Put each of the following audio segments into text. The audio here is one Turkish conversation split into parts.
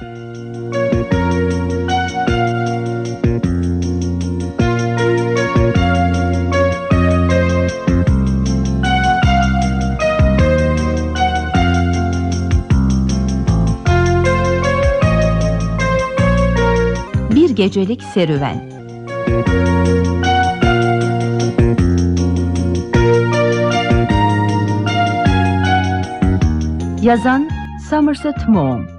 Bir gecelik serüven. Yazan Somerset Maugham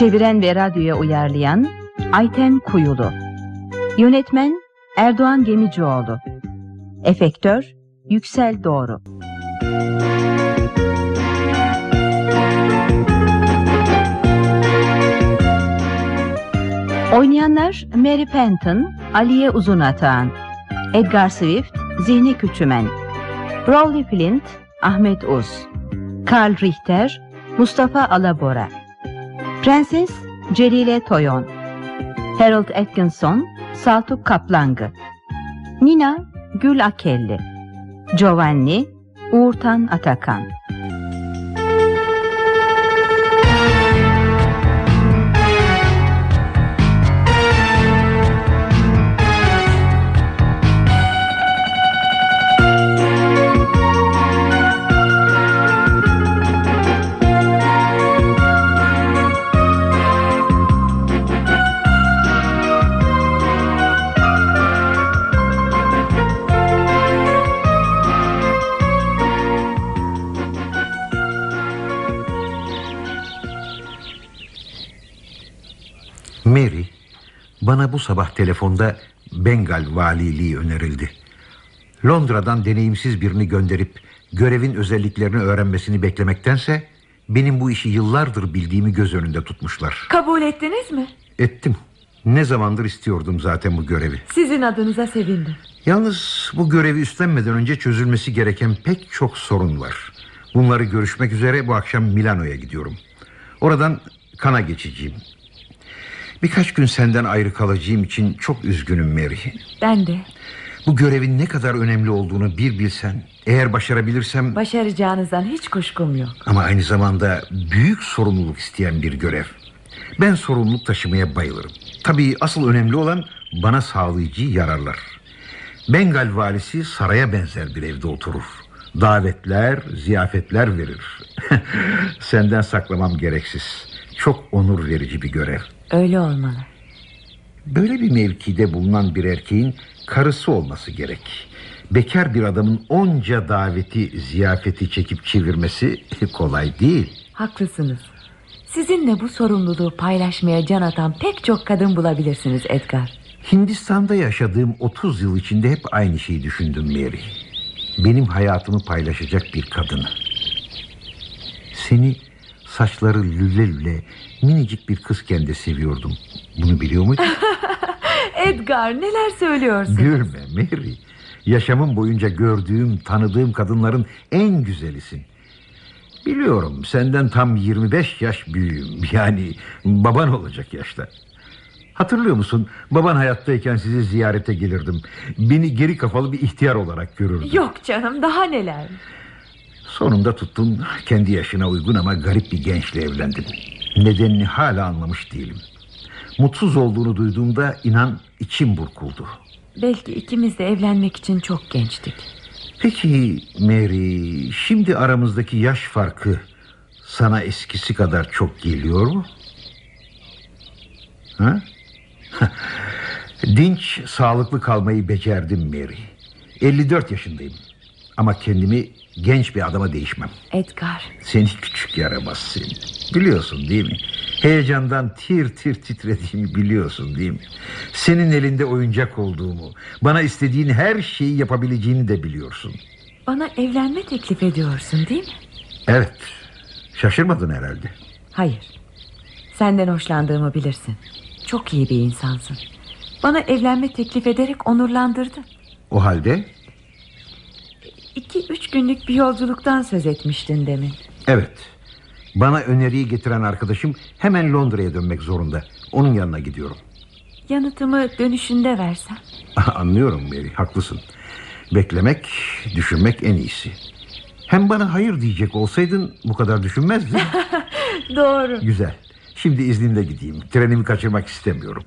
Çeviren ve radyoya uyarlayan Ayten Kuyulu. Yönetmen Erdoğan Gemicioğlu. Efektör Yüksel Doğru. Oynayanlar Mary Penton, Aliye Uzunatağan, Edgar Swift, Zihni Küçümen, Rowley Flint, Ahmet Uz, Karl Richter, Mustafa Alabora, Prenses Celile Toyon, Harold Atkinson, Saltuk Kaplangı, Nina Gül Akelli, Giovanni, Uğurtan Atakan. Bana bu sabah telefonda Bengal valiliği önerildi. Londra'dan deneyimsiz birini gönderip görevin özelliklerini öğrenmesini beklemektense benim bu işi yıllardır bildiğimi göz önünde tutmuşlar. Kabul ettiniz mi? Ettim. Ne zamandır istiyordum zaten bu görevi. Sizin adınıza sevindim. Yalnız bu görevi üstlenmeden önce çözülmesi gereken pek çok sorun var. Bunları görüşmek üzere bu akşam Milano'ya gidiyorum. Oradan kana geçeceğim. Birkaç gün senden ayrı kalacağım için çok üzgünüm Mary. Ben de. Bu görevin ne kadar önemli olduğunu bir bilsen... ...eğer başarabilirsem... Başaracağınızdan hiç kuşkum yok. Ama aynı zamanda büyük sorumluluk isteyen bir görev. Ben sorumluluk taşımaya bayılırım. Tabii asıl önemli olan bana sağlayıcı yararlar. Bengal valisi saraya benzer bir evde oturur. Davetler, ziyafetler verir. Senden saklamam gereksiz. Çok onur verici bir görev. Öyle olmalı. Böyle bir mevkide bulunan bir erkeğin karısı olması gerek. Bekar bir adamın onca daveti, ziyafeti çekip çevirmesi kolay değil. Haklısınız. Sizinle bu sorumluluğu paylaşmaya can atan pek çok kadın bulabilirsiniz Edgar. Hindistan'da yaşadığım 30 yıl içinde hep aynı şeyi düşündüm Mary. Benim hayatımı paylaşacak bir kadını. Seni saçları lüle lüle minicik bir kızken de seviyordum. Bunu biliyor muydun? Edgar neler söylüyorsun? Gülme Mary. Yaşamım boyunca gördüğüm, tanıdığım kadınların en güzelisin. Biliyorum senden tam 25 yaş büyüğüm. Yani baban olacak yaşta. Hatırlıyor musun? Baban hayattayken sizi ziyarete gelirdim. Beni geri kafalı bir ihtiyar olarak görürdü. Yok canım daha neler. Sonunda tuttun kendi yaşına uygun ama garip bir gençle evlendin. Nedenini hala anlamış değilim. Mutsuz olduğunu duyduğumda inan içim burkuldu. Belki ikimiz de evlenmek için çok gençtik. Peki Mary şimdi aramızdaki yaş farkı sana eskisi kadar çok geliyor mu? Ha? Dinç sağlıklı kalmayı becerdim Mary. 54 yaşındayım. Ama kendimi genç bir adama değişmem. Edgar Seni küçük yaramaz seni. Biliyorsun değil mi? Heyecandan tir tir titrediğimi biliyorsun değil mi? Senin elinde oyuncak olduğumu, bana istediğin her şeyi yapabileceğini de biliyorsun. bana evlenme teklif ediyorsun değil mi? Evet, şaşırmadın herhalde. Hayır. Senden hoşlandığımı bilirsin. Çok iyi bir insansın. Bana evlenme teklif ederek onurlandırdın. O halde İki üç günlük bir yolculuktan söz etmiştin demin. evet, bana öneriyi getiren arkadaşım hemen Londra'ya dönmek zorunda. Onun yanına gidiyorum. Yanıtımı dönüşünde versem. Anlıyorum Mary, haklısın. Beklemek, düşünmek en iyisi. Hem bana hayır diyecek olsaydın bu kadar düşünmezdin. Doğru. Güzel. Şimdi izninle gideyim. Trenimi kaçırmak istemiyorum.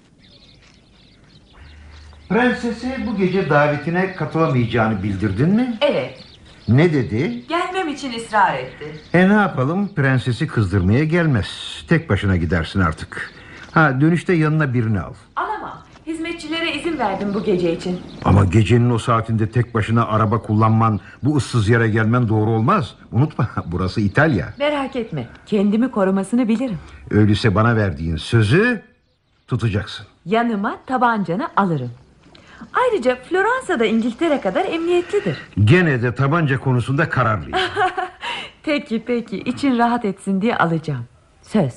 Prensese bu gece davetine katılamayacağını bildirdin mi? Evet Ne dedi? gelmem için ısrar etti E ne yapalım prensesi kızdırmaya gelmez. Tek başına gidersin artık. Ha dönüşte yanına birini al. Alamam hizmetçilere izin verdim bu gece için Ama gecenin o saatinde tek başına araba kullanman, bu ıssız yere gelmen doğru olmaz. Unutma burası İtalya. Merak etme kendimi korumasını bilirim Öyleyse bana verdiğin sözü tutacaksın. Yanıma tabancanı alırım Ayrıca Floransa'da İngiltere kadar emniyetlidir Gene de tabanca konusunda kararlıyım. Peki peki için rahat etsin diye alacağım Söz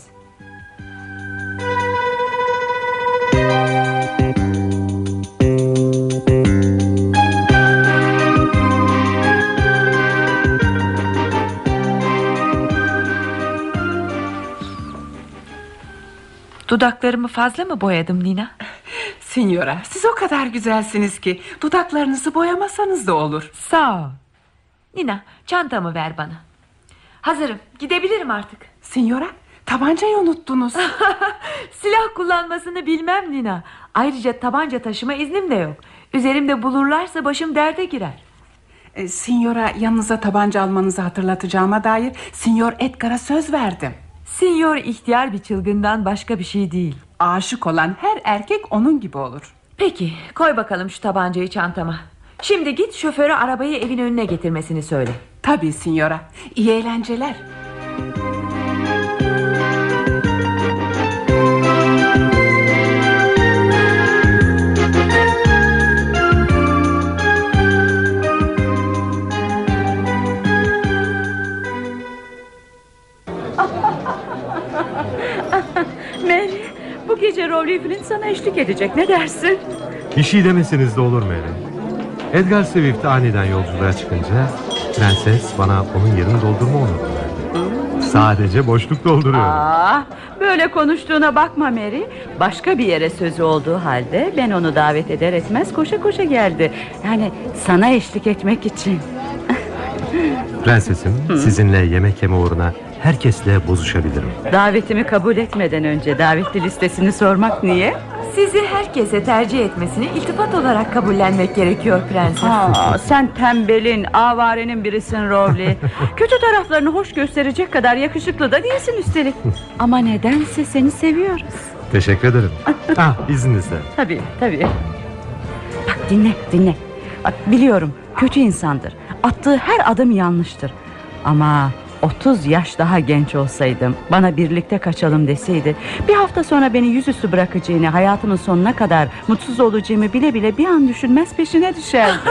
Dudaklarımı fazla mı boyadım Nina? Signora siz o kadar güzelsiniz ki Dudaklarınızı boyamasanız da olur. Sağ ol. Nina çantamı ver bana. Hazırım gidebilirim artık. Signora tabancayı unuttunuz. Silah kullanmasını bilmem Nina. Ayrıca tabanca taşıma iznim de yok. Üzerimde bulurlarsa başım derde girer. E, Signora yanınıza tabanca almanızı hatırlatacağıma dair Signor Edgar'a söz verdim. Sinyor ihtiyar bir çılgından başka bir şey değil Aşık olan her erkek onun gibi olur. Peki koy bakalım şu tabancayı çantama. Şimdi git şoföre arabayı evin önüne getirmesini söyle. Tabii Signora iyi eğlenceler gece Rowley Flint sana eşlik edecek ne dersin? Bir şey demeseniz de olur Mary. Edgar Swift aniden yolculuğa çıkınca prenses bana onun yerini doldurma onuru verdi. Sadece boşluk dolduruyorum. Aa, böyle konuştuğuna bakma Mary. Başka bir yere sözü olduğu halde ben onu davet eder etmez koşa koşa geldi. Yani sana eşlik etmek için. Prensesim sizinle yemek yeme uğruna herkesle bozuşabilirim. Davetimi kabul etmeden önce davetli listesini sormak niye? Sizi herkese tercih etmesini iltifat olarak kabullenmek gerekiyor prenses Aa, sen tembelin, avarenin birisin Rowley. Kötü taraflarını hoş gösterecek kadar yakışıklı da değilsin üstelik. Ama nedense seni seviyoruz. Teşekkür ederim. ah izninizle. Tabii tabii. Bak dinle dinle. Bak biliyorum kötü insandır. Attığı her adım yanlıştır. Ama 30 yaş daha genç olsaydım bana birlikte kaçalım deseydi bir hafta sonra beni yüzüstü bırakacağını hayatımın sonuna kadar mutsuz olacağımı bile bile bir an düşünmez peşine düşerdim.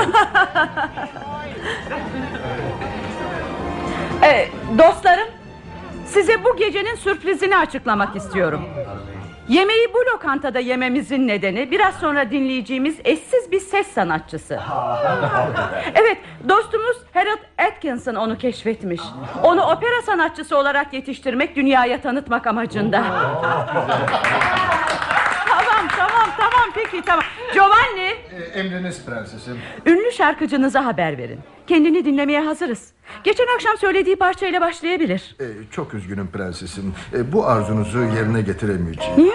Ee, dostlarım size bu gecenin sürprizini açıklamak istiyorum. Yemeği bu lokantada yememizin nedeni biraz sonra dinleyeceğimiz eşsiz bir ses sanatçısı. Evet dostumuz Harold Atkinson onu keşfetmiş. Onu opera sanatçısı olarak yetiştirmek dünyaya tanıtmak amacında. tamam tamam tamam peki tamam. Giovanni Emriniz prensesim. ünlü şarkıcınıza haber verin. Kendini dinlemeye hazırız. Geçen akşam söylediği parçayla başlayabilir. Ee, çok üzgünüm prensesim. Ee, bu arzunuzu yerine getiremeyeceğim. Niye?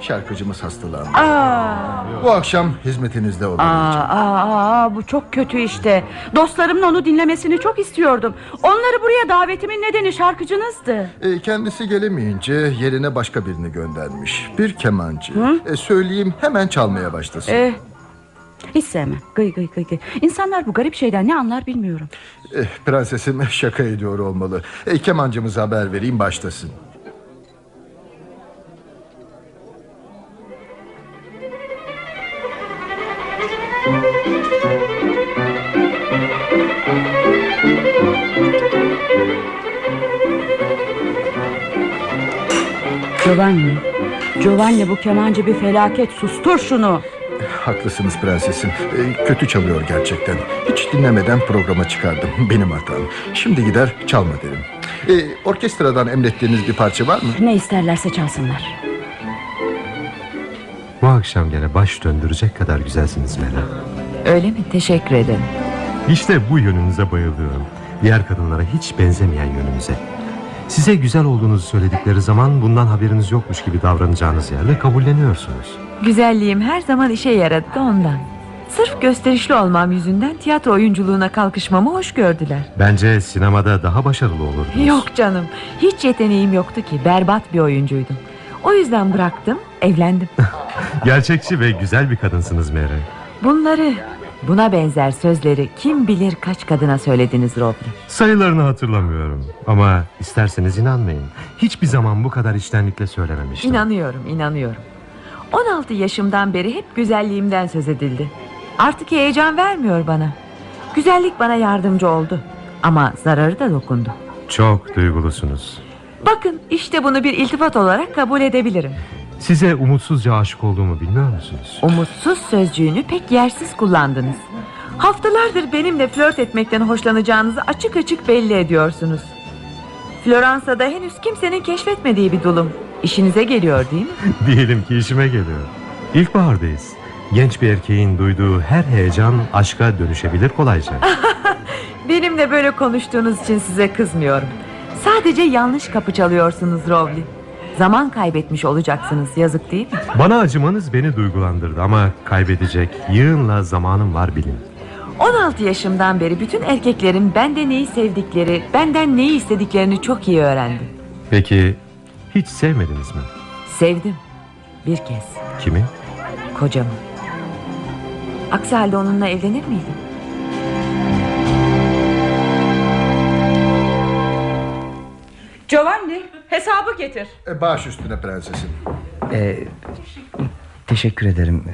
Şarkıcımız hastalandı. Aa, Bu akşam hizmetinizde aa, olabileceğim. aa, aa, bu çok kötü işte. Dostlarımın onu dinlemesini çok istiyordum. Onları buraya davetimin nedeni şarkıcınızdı. Ee, kendisi gelemeyince yerine başka birini göndermiş. Bir kemancı. Ee, söyleyeyim hemen çalmaya başlasın. Eh, hiç sevmem. Gıy gıy gıy gıy. İnsanlar bu garip şeyden ne anlar bilmiyorum. Eh, prensesim şaka ediyor olmalı. Ee, kemancımıza haber vereyim başlasın. Giovanni bu kemancı bir felaket. Sustur şunu. Haklısınız prensesim. Ee, kötü çalıyor gerçekten. Hiç dinlemeden programa çıkardım. Benim hatam. Şimdi gider çalma derim. Ee, orkestradan emrettiğiniz bir parça var mı? Ne isterlerse çalsınlar. Bu akşam gene baş döndürecek kadar güzelsiniz Mary. Öyle mi teşekkür ederim İşte bu yönünüze bayılıyorum. Diğer kadınlara hiç benzemeyen yönünüze. Size güzel olduğunuzu söyledikleri zaman bundan haberiniz yokmuş gibi davranacağınız yerle kabulleniyorsunuz. Güzelliğim her zaman işe yaradı da ondan. Sırf gösterişli olmam yüzünden tiyatro oyunculuğuna kalkışmamı hoş gördüler. Bence sinemada daha başarılı olurdunuz. Yok canım, hiç yeteneğim yoktu ki. Berbat bir oyuncuydum. O yüzden bıraktım, evlendim. Gerçekçi ve güzel bir kadınsınız Mary. Bunları, buna benzer sözleri kim bilir kaç kadına söylediniz Robley. Sayılarını hatırlamıyorum ama isterseniz inanmayın. Hiçbir zaman bu kadar içtenlikle söylememiştim. İnanıyorum, inanıyorum. 16 yaşımdan beri hep güzelliğimden söz edildi. Artık heyecan vermiyor bana. Güzellik bana yardımcı oldu. Ama zararı da dokundu. Çok duygulusunuz. Bakın işte bunu bir iltifat olarak kabul edebilirim. Size umutsuzca aşık olduğumu bilmiyor musunuz? Umutsuz sözcüğünü pek yersiz kullandınız. Haftalardır benimle flört etmekten hoşlanacağınızı açık açık belli ediyorsunuz. Floransa'da henüz kimsenin keşfetmediği bir dulum. İşinize geliyor değil mi? Diyelim ki işime geliyor. İlkbahardayız. Genç bir erkeğin duyduğu her heyecan aşka dönüşebilir kolayca. Benimle böyle konuştuğunuz için size kızmıyorum. Sadece yanlış kapı çalıyorsunuz Rowley. Zaman kaybetmiş olacaksınız yazık değil mi? Bana acımanız beni duygulandırdı ama kaybedecek yığınla zamanım var bilin. 16 yaşımdan beri bütün erkeklerin bende neyi sevdikleri, benden neyi istediklerini çok iyi öğrendim. Peki hiç sevmediniz mi? Sevdim. Bir kez. Kimi? Kocamı. Aksi halde onunla evlenir miydim? Giovanni hesabı getir. E, baş üstüne prensesim. Ee, teşekkür ederim.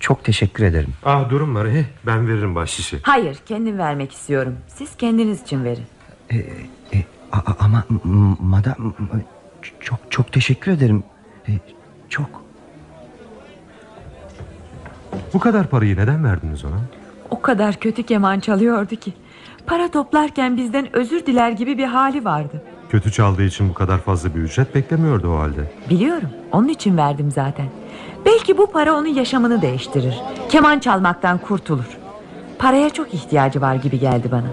Çok teşekkür ederim. Ah durum var. He, ben veririm bahşişi. Hayır kendim vermek istiyorum. Siz kendiniz için verin. E, a- a- ama madam çok çok teşekkür ederim. Ee, çok. Bu kadar parayı neden verdiniz ona? O kadar kötü keman çalıyordu ki. Para toplarken bizden özür diler gibi bir hali vardı. Kötü çaldığı için bu kadar fazla bir ücret beklemiyordu o halde. Biliyorum. Onun için verdim zaten. Belki bu para onun yaşamını değiştirir. Keman çalmaktan kurtulur. Paraya çok ihtiyacı var gibi geldi bana.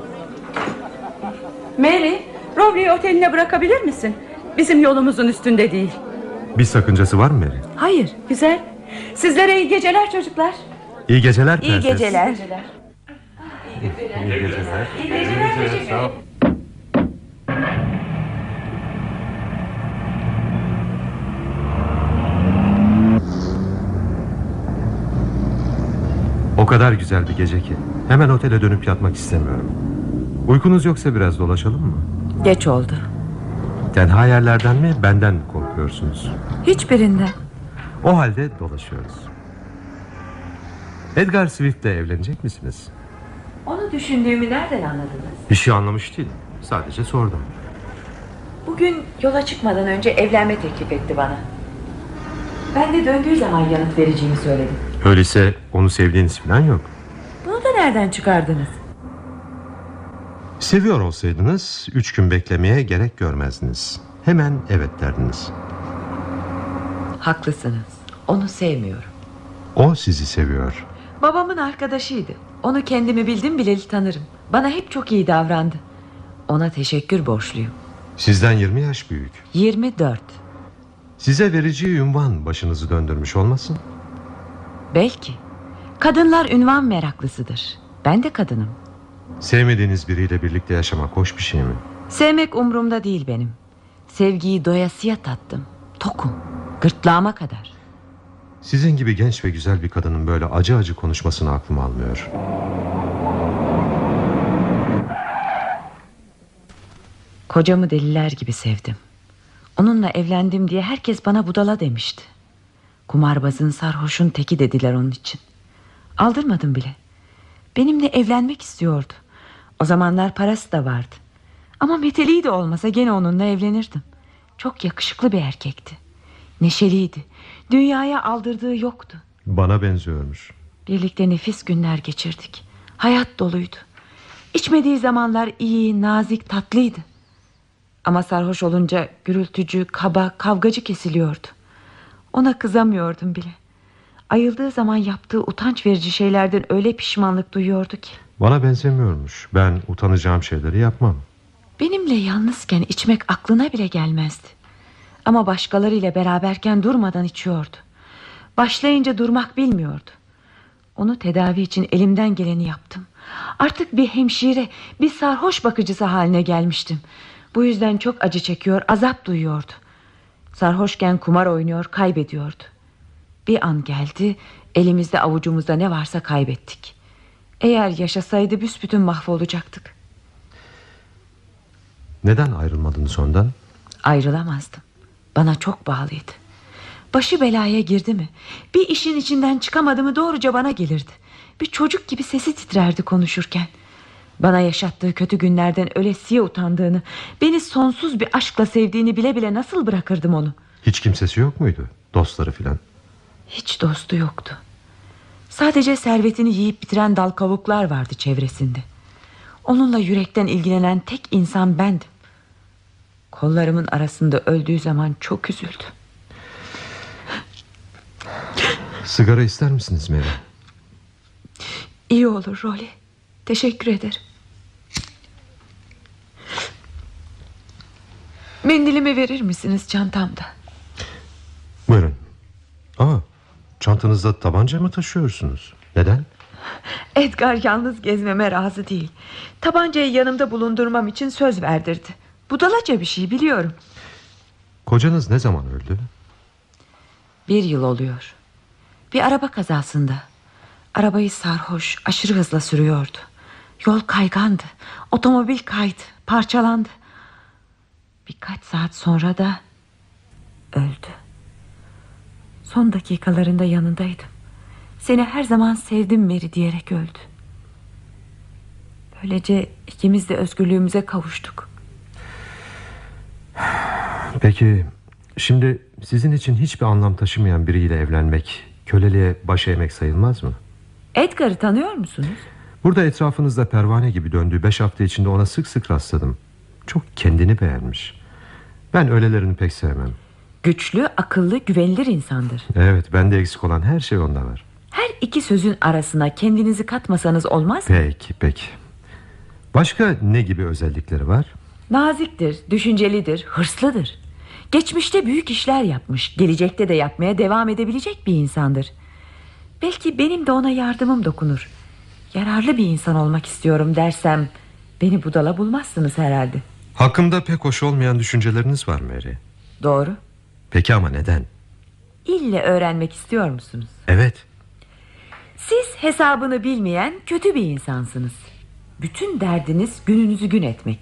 Mary, Rowley'i oteline bırakabilir misin? Bizim yolumuzun üstünde değil. Bir sakıncası var mı Mary? Hayır. Güzel. Sizlere iyi geceler çocuklar. İyi geceler İyi prenses. geceler. İyi geceler. İyi geceler. Sağ ol. O kadar güzel bir gece ki hemen otele dönüp yatmak istemiyorum. Uykunuz yoksa biraz dolaşalım mı? Geç oldu. Tenha yerlerden mi benden mi korkuyorsunuz? Hiçbirinden. O halde dolaşıyoruz. Edgar Swift'le evlenecek misiniz? Onu düşündüğümü nereden anladınız? Bir şey anlamış değilim. Sadece sordum. Bugün yola çıkmadan önce evlenme teklif etti bana. Ben de döndüğü zaman yanıt vereceğimi söyledim. Öyleyse onu sevdiğiniz falan yok. Bunu da nereden çıkardınız? Seviyor olsaydınız üç gün beklemeye gerek görmezdiniz. Hemen evet derdiniz. Haklısınız. Onu sevmiyorum. O sizi seviyor. Babamın arkadaşıydı. Onu kendimi bildim bileli tanırım. Bana hep çok iyi davrandı. Ona teşekkür borçluyum. Sizden 20 yaş büyük. 24. Size vereceği ünvan başınızı döndürmüş olmasın? Belki. Kadınlar ünvan meraklısıdır. Ben de kadınım. Sevmediğiniz biriyle birlikte yaşamak hoş bir şey mi? Sevmek umurumda değil benim. Sevgiyi doyasıya tattım. Tokum. Gırtlağıma kadar. Sizin gibi genç ve güzel bir kadının böyle acı acı konuşmasını aklım almıyor. Kocamı deliler gibi sevdim. Onunla evlendim diye herkes bana budala demişti. Kumarbazın sarhoşun teki dediler onun için. Aldırmadım bile. Benimle evlenmek istiyordu. O zamanlar parası da vardı. Ama meteliği de olmasa gene onunla evlenirdim. Çok yakışıklı bir erkekti. Neşeliydi. Dünyaya aldırdığı yoktu. Bana benziyormuş. Birlikte nefis günler geçirdik. Hayat doluydu. İçmediği zamanlar iyi, nazik, tatlıydı. Ama sarhoş olunca gürültücü, kaba, kavgacı kesiliyordu. Ona kızamıyordum bile. Ayıldığı zaman yaptığı utanç verici şeylerden öyle pişmanlık duyuyordu ki. Bana benzemiyormuş. Ben utanacağım şeyleri yapmam. Benimle yalnızken içmek aklına bile gelmezdi. Ama başkalarıyla beraberken durmadan içiyordu. Başlayınca durmak bilmiyordu. Onu tedavi için elimden geleni yaptım. Artık bir hemşire, bir sarhoş bakıcısı haline gelmiştim. Bu yüzden çok acı çekiyor, azap duyuyordu. Sarhoşken kumar oynuyor, kaybediyordu. Bir an geldi, elimizde avucumuzda ne varsa kaybettik. Eğer yaşasaydı büsbütün mahvolacaktık. Neden ayrılmadınız ondan? Ayrılamazdım. Bana çok bağlıydı. Başı belaya girdi mi? Bir işin içinden çıkamadı mı doğruca bana gelirdi. Bir çocuk gibi sesi titrerdi konuşurken. Bana yaşattığı kötü günlerden ölesiye utandığını, beni sonsuz bir aşkla sevdiğini bile bile nasıl bırakırdım onu? Hiç kimsesi yok muydu? Dostları filan. Hiç dostu yoktu. Sadece servetini yiyip bitiren dal kavuklar vardı çevresinde. Onunla yürekten ilgilenen tek insan bendim. Kollarımın arasında öldüğü zaman çok üzüldüm. Sigara ister misiniz Mary? İyi olur Rolly. Teşekkür ederim. Mendilimi verir misiniz çantamda? Buyurun. Aa, çantanızda tabanca mı taşıyorsunuz? Neden? Edgar yalnız gezmeme razı değil. Tabancayı yanımda bulundurmam için söz verdirdi. Budalaca bir şey biliyorum. Kocanız ne zaman öldü? Bir yıl oluyor. Bir araba kazasında. Arabayı sarhoş, aşırı hızla sürüyordu. Yol kaygandı. Otomobil kaydı, parçalandı. Birkaç saat sonra da öldü. Son dakikalarında yanındaydım. Seni her zaman sevdim Mary diyerek öldü. Böylece ikimiz de özgürlüğümüze kavuştuk. Peki şimdi sizin için hiçbir anlam taşımayan biriyle evlenmek köleliğe baş eğmek sayılmaz mı? Edgar'ı tanıyor musunuz? Burada etrafınızda pervane gibi döndüğü beş hafta içinde ona sık sık rastladım. Çok kendini beğenmiş. Ben öylelerini pek sevmem. Güçlü, akıllı, güvenilir insandır. Evet bende eksik olan her şey onda var. Her iki sözün arasına kendinizi katmasanız olmaz mı? Peki peki. Başka ne gibi özellikleri var? Naziktir, düşüncelidir, hırslıdır. Geçmişte büyük işler yapmış, gelecekte de yapmaya devam edebilecek bir insandır. Belki benim de ona yardımım dokunur. Yararlı bir insan olmak istiyorum dersem beni budala bulmazsınız herhalde. Hakkımda pek hoş olmayan düşünceleriniz var Mary. Doğru. Peki ama neden? İlle öğrenmek istiyor musunuz? Evet. Siz hesabını bilmeyen kötü bir insansınız. Bütün derdiniz gününüzü gün etmek.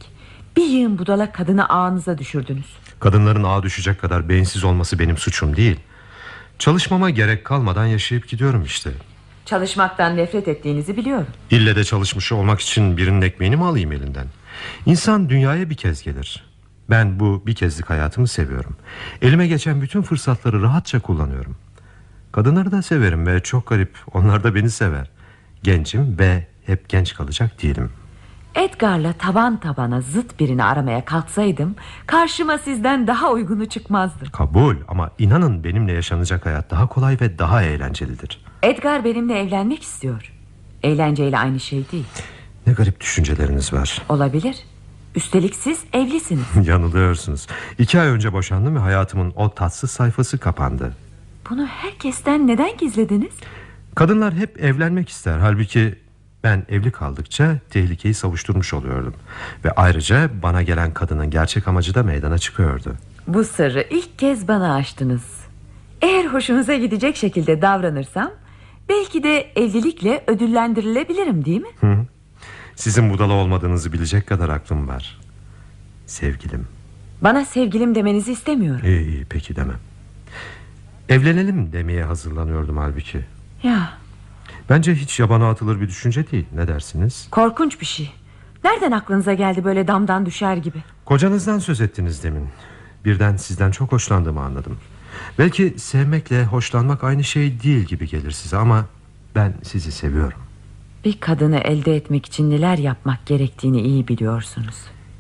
Bir yığın budala kadını ağınıza düşürdünüz. Kadınların ağa düşecek kadar beyinsiz olması benim suçum değil. Çalışmama gerek kalmadan yaşayıp gidiyorum işte. Çalışmaktan nefret ettiğinizi biliyorum. İlle de çalışmış olmak için birinin ekmeğini mi alayım elinden? İnsan dünyaya bir kez gelir. Ben bu bir kezlik hayatımı seviyorum. Elime geçen bütün fırsatları rahatça kullanıyorum. Kadınları da severim ve çok garip onlar da beni sever. Gencim ve hep genç kalacak değilim. Edgar'la taban tabana zıt birini aramaya kalksaydım karşıma sizden daha uygunu çıkmazdı. Kabul ama inanın benimle yaşanacak hayat daha kolay ve daha eğlencelidir. Edgar benimle evlenmek istiyor. Eğlenceyle aynı şey değil. Ne garip düşünceleriniz var. Olabilir. Üstelik siz evlisiniz. Yanılıyorsunuz. İki ay önce boşandım ve hayatımın o tatsız sayfası kapandı. Bunu herkesten neden gizlediniz? Kadınlar hep evlenmek ister. Halbuki ben evli kaldıkça tehlikeyi savuşturmuş oluyordum. Ve ayrıca bana gelen kadının gerçek amacı da meydana çıkıyordu. Bu sırrı ilk kez bana açtınız. Eğer hoşunuza gidecek şekilde davranırsam... ...belki de evlilikle ödüllendirilebilirim değil mi? Hı. Sizin budala olmadığınızı bilecek kadar aklım var. Sevgilim. Bana sevgilim demenizi istemiyorum. İyi iyi peki demem. Evlenelim demeye hazırlanıyordum halbuki. Ya Bence hiç yabana atılır bir düşünce değil. Ne dersiniz? korkunç bir şey. Nereden aklınıza geldi böyle damdan düşer gibi? Kocanızdan söz ettiniz demin. Birden sizden çok hoşlandığımı anladım. Belki sevmekle hoşlanmak aynı şey değil gibi gelir size ama ben sizi seviyorum. Bir kadını elde etmek için neler yapmak gerektiğini iyi biliyorsunuz.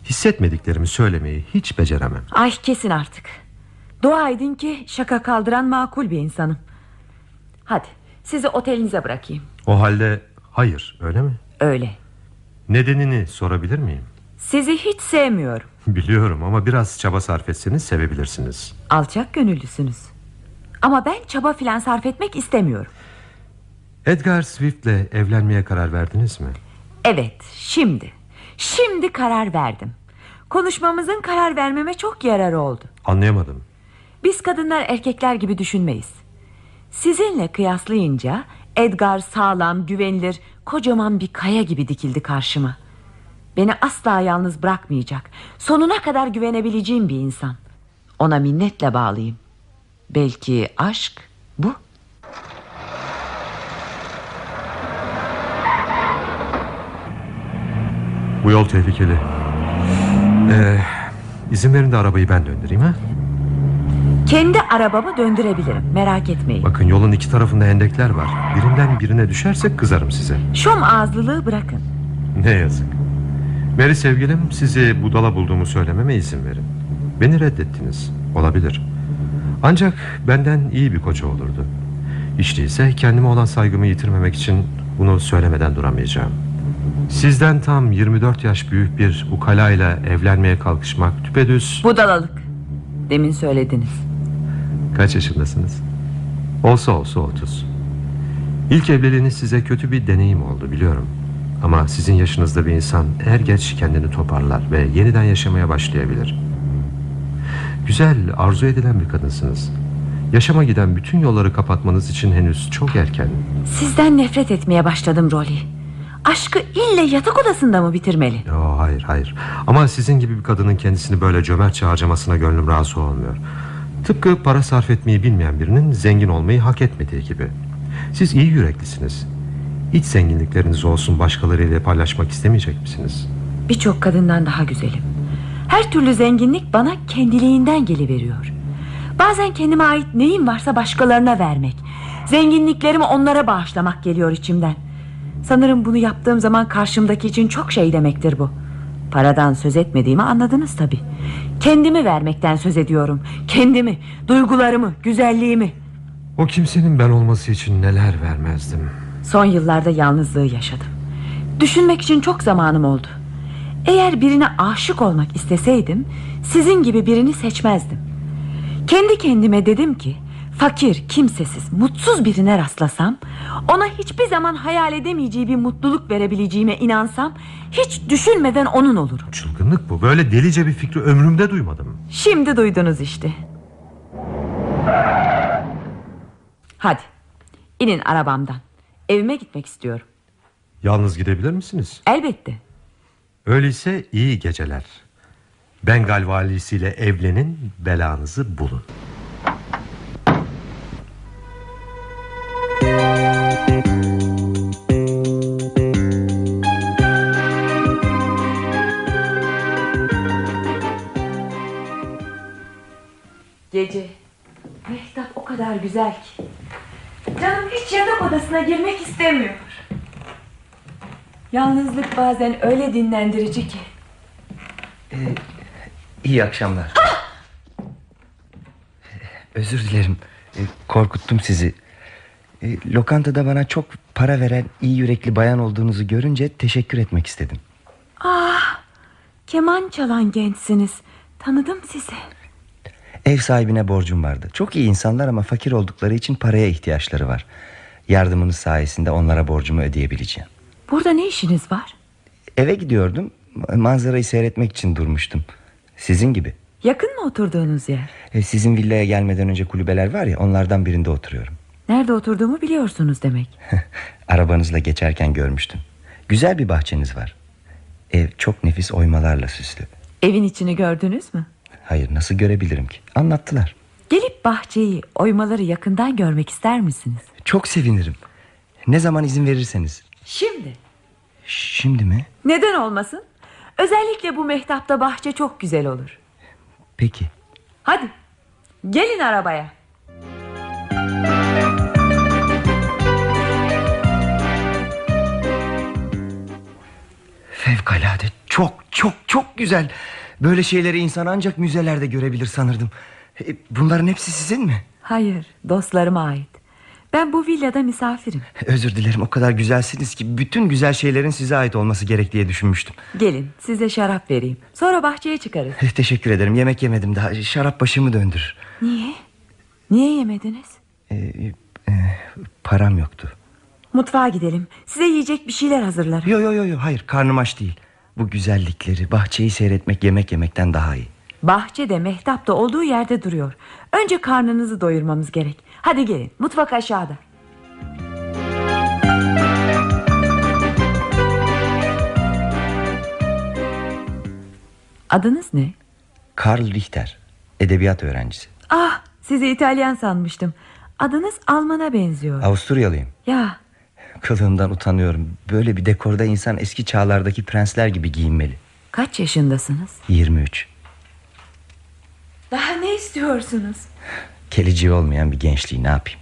Hissetmediklerimi söylemeyi hiç beceremem. Ay kesin artık. Dua edin ki şaka kaldıran makul bir insanım. Hadi sizi otelinize bırakayım. O halde hayır öyle mi? Öyle. Nedenini sorabilir miyim? Sizi hiç sevmiyorum. Biliyorum ama biraz çaba sarf etseniz sevebilirsiniz. Alçak gönüllüsünüz. Ama ben çaba filan sarf etmek istemiyorum. Edgar Swift'le evlenmeye karar verdiniz mi? Evet, şimdi. Şimdi karar verdim. Konuşmamızın karar vermeme çok yararı oldu. Anlayamadım. Biz kadınlar erkekler gibi düşünmeyiz. Sizinle kıyaslayınca Edgar sağlam, güvenilir, kocaman bir kaya gibi dikildi karşıma. Beni asla yalnız bırakmayacak, sonuna kadar güvenebileceğim bir insan. Ona minnetle bağlıyım. Belki aşk bu. Bu yol tehlikeli. Ee, izin verin de arabayı ben döndüreyim ha? Kendi arabamı döndürebilirim, merak etmeyin. Bakın yolun iki tarafında hendekler var. Birinden birine düşersek kızarım size. Şom ağızlılığı bırakın. Ne yazık. Mary sevgilim sizi budala bulduğumu söylememe izin verin. Beni reddettiniz. Olabilir. Ancak benden iyi bir koca olurdu. Hiç değilse kendime olan saygımı yitirmemek için bunu söylemeden duramayacağım. Sizden tam 24 yaş büyük bir ukalayla evlenmeye kalkışmak düpedüz... Budalalık. Demin söylediniz. Kaç yaşındasınız? Olsa olsa 30. İlk evliliğiniz size kötü bir deneyim oldu biliyorum. Ama sizin yaşınızda bir insan er geç kendini toparlar ve yeniden yaşamaya başlayabilir. Güzel, arzu edilen bir kadınsınız. Yaşama giden bütün yolları kapatmanız için henüz çok erken. Sizden nefret etmeye başladım Rolly. Aşkı ille yatak odasında mı bitirmeli? Yo, hayır hayır. Ama sizin gibi bir kadının kendisini böyle cömertçe harcamasına gönlüm razı olmuyor. Tıpkı para sarf etmeyi bilmeyen birinin zengin olmayı hak etmediği gibi. Siz iyi yüreklisiniz. Hiç zenginlikleriniz olsun başkalarıyla paylaşmak istemeyecek misiniz? Birçok kadından daha güzelim. Her türlü zenginlik bana kendiliğinden geliveriyor. Bazen kendime ait neyim varsa başkalarına vermek. Zenginliklerimi onlara bağışlamak geliyor içimden. Sanırım bunu yaptığım zaman karşımdaki için çok şey demektir bu. Paradan söz etmediğimi anladınız tabi. Kendimi vermekten söz ediyorum. Kendimi, duygularımı, güzelliğimi. O kimsenin ben olması için neler vermezdim. Son yıllarda yalnızlığı yaşadım. Düşünmek için çok zamanım oldu. Eğer birine aşık olmak isteseydim sizin gibi birini seçmezdim. Kendi kendime dedim ki fakir, kimsesiz, mutsuz birine rastlasam ona hiçbir zaman hayal edemeyeceği bir mutluluk verebileceğime inansam hiç düşünmeden onun olurum. Çılgınlık bu. Böyle delice bir fikri ömrümde duymadım. Şimdi duydunuz işte. Hadi inin arabamdan. Evime gitmek istiyorum. Yalnız gidebilir misiniz? Elbette. Öyleyse iyi geceler. Bengal valisiyle evlenin, belanızı bulun. Gece Mehtap o kadar güzel ki Canım hiç yatak odasına girmek istemiyor Yalnızlık bazen öyle dinlendirici ki İyi akşamlar. Özür dilerim. E, Korkuttum sizi. E, Lokantada bana çok para veren iyi yürekli bayan olduğunuzu görünce teşekkür etmek istedim. Ah keman çalan gençsiniz Tanıdım sizi Ev sahibine borcum vardı. Çok iyi insanlar ama fakir oldukları için paraya ihtiyaçları var. Yardımınız sayesinde onlara borcumu ödeyebileceğim. Burada ne işiniz var Eve gidiyordum. Manzarayı seyretmek için durmuştum. Sizin gibi. Yakın mı oturduğunuz yer E, Sizin villaya gelmeden önce kulübeler var ya onlardan birinde oturuyorum. Nerede oturduğumu biliyorsunuz demek Arabanızla geçerken görmüştüm. Güzel bir bahçeniz var. Ev çok nefis oymalarla süslü. Evin içini gördünüz mü Hayır nasıl görebilirim ki? Anlattılar. Gelip bahçeyi oymaları yakından görmek ister misiniz Çok sevinirim. Ne zaman izin verirseniz. Şimdi Şimdi mi? Neden olmasın Özellikle bu mehtapta bahçe çok güzel olur Peki. Hadi gelin arabaya Fevkalade çok çok çok güzel. Böyle şeyleri insan ancak müzelerde görebilir sanırdım. E, Bunların hepsi sizin mi? Hayır dostlarıma ait Ben bu villada misafirim. Özür dilerim o kadar güzelsiniz ki bütün güzel şeylerin size ait olması gerek diye düşünmüştüm. Gelin size şarap vereyim. Sonra bahçeye çıkarız. Teşekkür ederim yemek yemedim daha şarap başımı döndürür. Niye? Niye yemediniz? Ee, e, param yoktu. Mutfağa gidelim. Size yiyecek bir şeyler hazırlarım. Yo yo yo yo hayır karnım aç değil. Bu güzellikleri bahçeyi seyretmek yemek yemekten daha iyi. Bahçe de mehtap da olduğu yerde duruyor. Önce karnınızı doyurmamız gerek. Hadi gelin mutfak aşağıda. Adınız ne? Karl Richter edebiyat öğrencisi. Ah sizi İtalyan sanmıştım. Adınız Alman'a benziyor. Avusturyalıyım. Ya Kılığımdan utanıyorum. Böyle bir dekorda insan eski çağlardaki prensler gibi giyinmeli. kaç yaşındasınız? 23. Daha ne istiyorsunuz? Geleceği olmayan bir gençliği ne yapayım?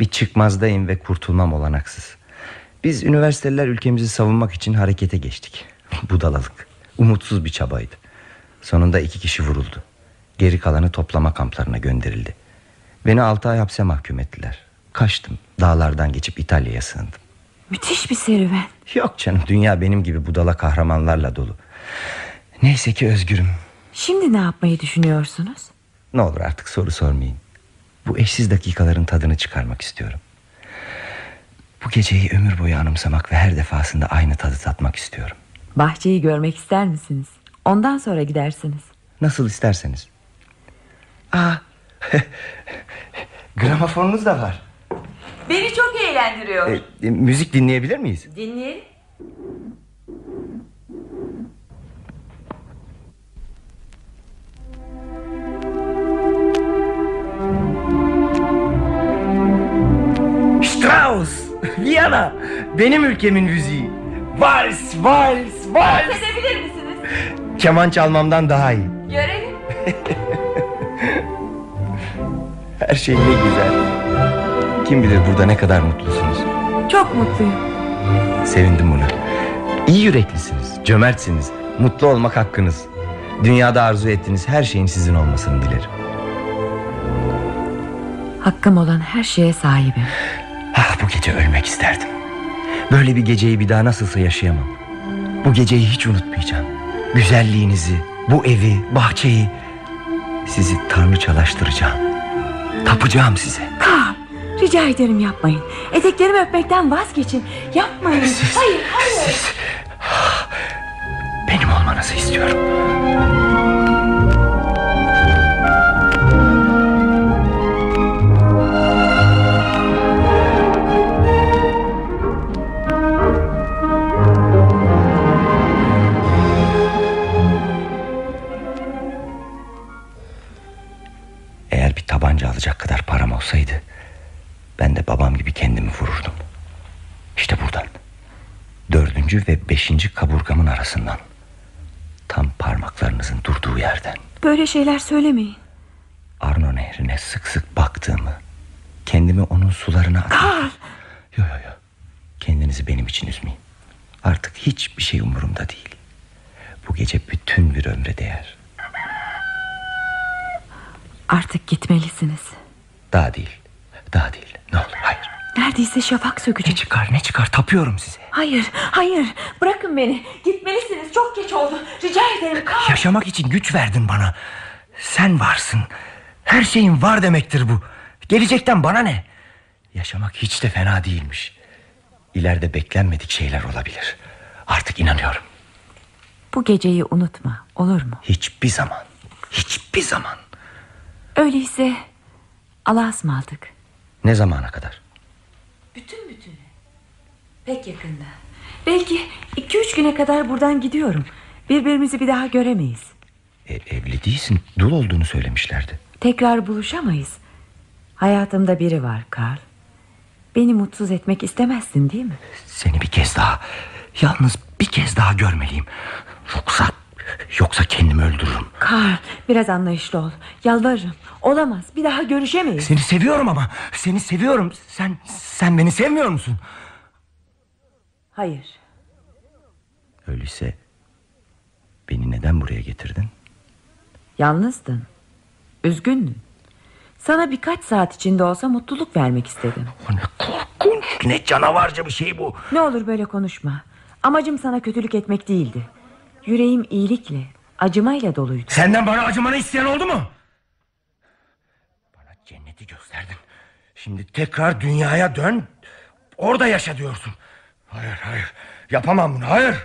Bir çıkmazdayım ve kurtulmam olanaksız. Biz üniversiteliler ülkemizi savunmak için harekete geçtik. Budalalık. Umutsuz bir çabaydı. Sonunda iki kişi vuruldu. Geri kalanı toplama kamplarına gönderildi. Beni altı ay hapse mahkum ettiler. Kaçtım. Dağlardan geçip İtalya'ya sığındım. Müthiş bir serüven. Yok canım dünya benim gibi budala kahramanlarla dolu. Neyse ki özgürüm. Şimdi ne yapmayı düşünüyorsunuz? Ne olur artık soru sormayın. Bu eşsiz dakikaların tadını çıkarmak istiyorum. Bu geceyi ömür boyu anımsamak ve her defasında aynı tadı tatmak istiyorum. Bahçeyi görmek ister misiniz? Ondan sonra gidersiniz. Nasıl isterseniz. Aa, gramofonunuz da var. Beni çok eğlendiriyor. E, e, müzik dinleyebilir miyiz? Dinleyelim. Strauss, Viyana, benim ülkemin müziği. Vals, vals, vals. Edebilir misiniz? Keman çalmamdan daha iyi. Görelim. Her şey ne güzel. Kim bilir burada ne kadar mutlusunuz. Çok mutluyum. Sevindim buna. İyi yüreklisiniz, cömertsiniz. Mutlu olmak hakkınız. Dünyada arzu ettiğiniz her şeyin sizin olmasını dilerim. Hakkım olan her şeye sahibim. Ah bu gece ölmek isterdim. Böyle bir geceyi bir daha nasılsa yaşayamam. Bu geceyi hiç unutmayacağım. Güzelliğinizi, bu evi, bahçeyi sizi tanrıçalaştıracağım. Tapacağım size. Rica ederim yapmayın. Eteklerimi öpmekten vazgeçin. Yapmayın. Hayır, hayır. Benim olmanızı istiyorum. Eğer bir tabanca alacak kadar param olsaydı ben de babam gibi kendimi vururdum. İşte buradan. Dördüncü ve beşinci kaburgamın arasından. Tam parmaklarınızın durduğu yerden. Böyle şeyler söylemeyin. Arno nehrine sık sık baktığımı, kendimi onun sularına. Karl, Yo yo yo. Kendinizi benim için üzmeyin. Artık hiçbir şey umurumda değil. Bu gece bütün bir ömre değer. artık gitmelisiniz. Daha değil. Daha değil. Ne olur hayır. Neredeyse şafak Ne sökecek. çıkar ne çıkar tapıyorum size. Hayır, hayır. Bırakın beni. Gitmelisiniz. Çok geç oldu. Rica ederim. Karl. Yaşamak için güç verdin bana. Sen varsın. Her şeyin var demektir bu. Gelecekten bana ne? Yaşamak hiç de fena değilmiş. İleride beklenmedik şeyler olabilir. Artık inanıyorum. Bu geceyi unutma. Olur mu? Hiçbir zaman. Hiçbir zaman. Öyleyse Allah'a ısmarladık. Ne zamana kadar? Bütün bütüne. Pek yakında. Belki iki üç güne kadar buradan gidiyorum. Birbirimizi bir daha göremeyiz. E, evli değilsin. Dul olduğunu söylemişlerdi. Tekrar buluşamayız. Hayatımda biri var Karl. Beni mutsuz etmek istemezsin değil mi? Seni bir kez daha, yalnız bir kez daha görmeliyim. Yoksa, yoksa kendimi öldürürüm. Karl biraz anlayışlı ol. Yalvarırım. Olamaz. Bir daha görüşemeyiz. Seni seviyorum ama. Seni seviyorum. Sen, sen beni sevmiyor musun? Hayır. Öyleyse beni neden buraya getirdin? Yalnızdın. Üzgündün. Sana birkaç saat içinde olsa mutluluk vermek istedim. O ne korkunç ne canavarca bir şey bu. Ne olur böyle konuşma. Amacım sana kötülük etmek değildi. Yüreğim iyilikle, acımayla doluydu. Senden bana acımanı isteyen oldu mu? Bana cenneti gösterdin. Şimdi tekrar dünyaya dön. Orada yaşa diyorsun. Hayır hayır yapamam bunu hayır.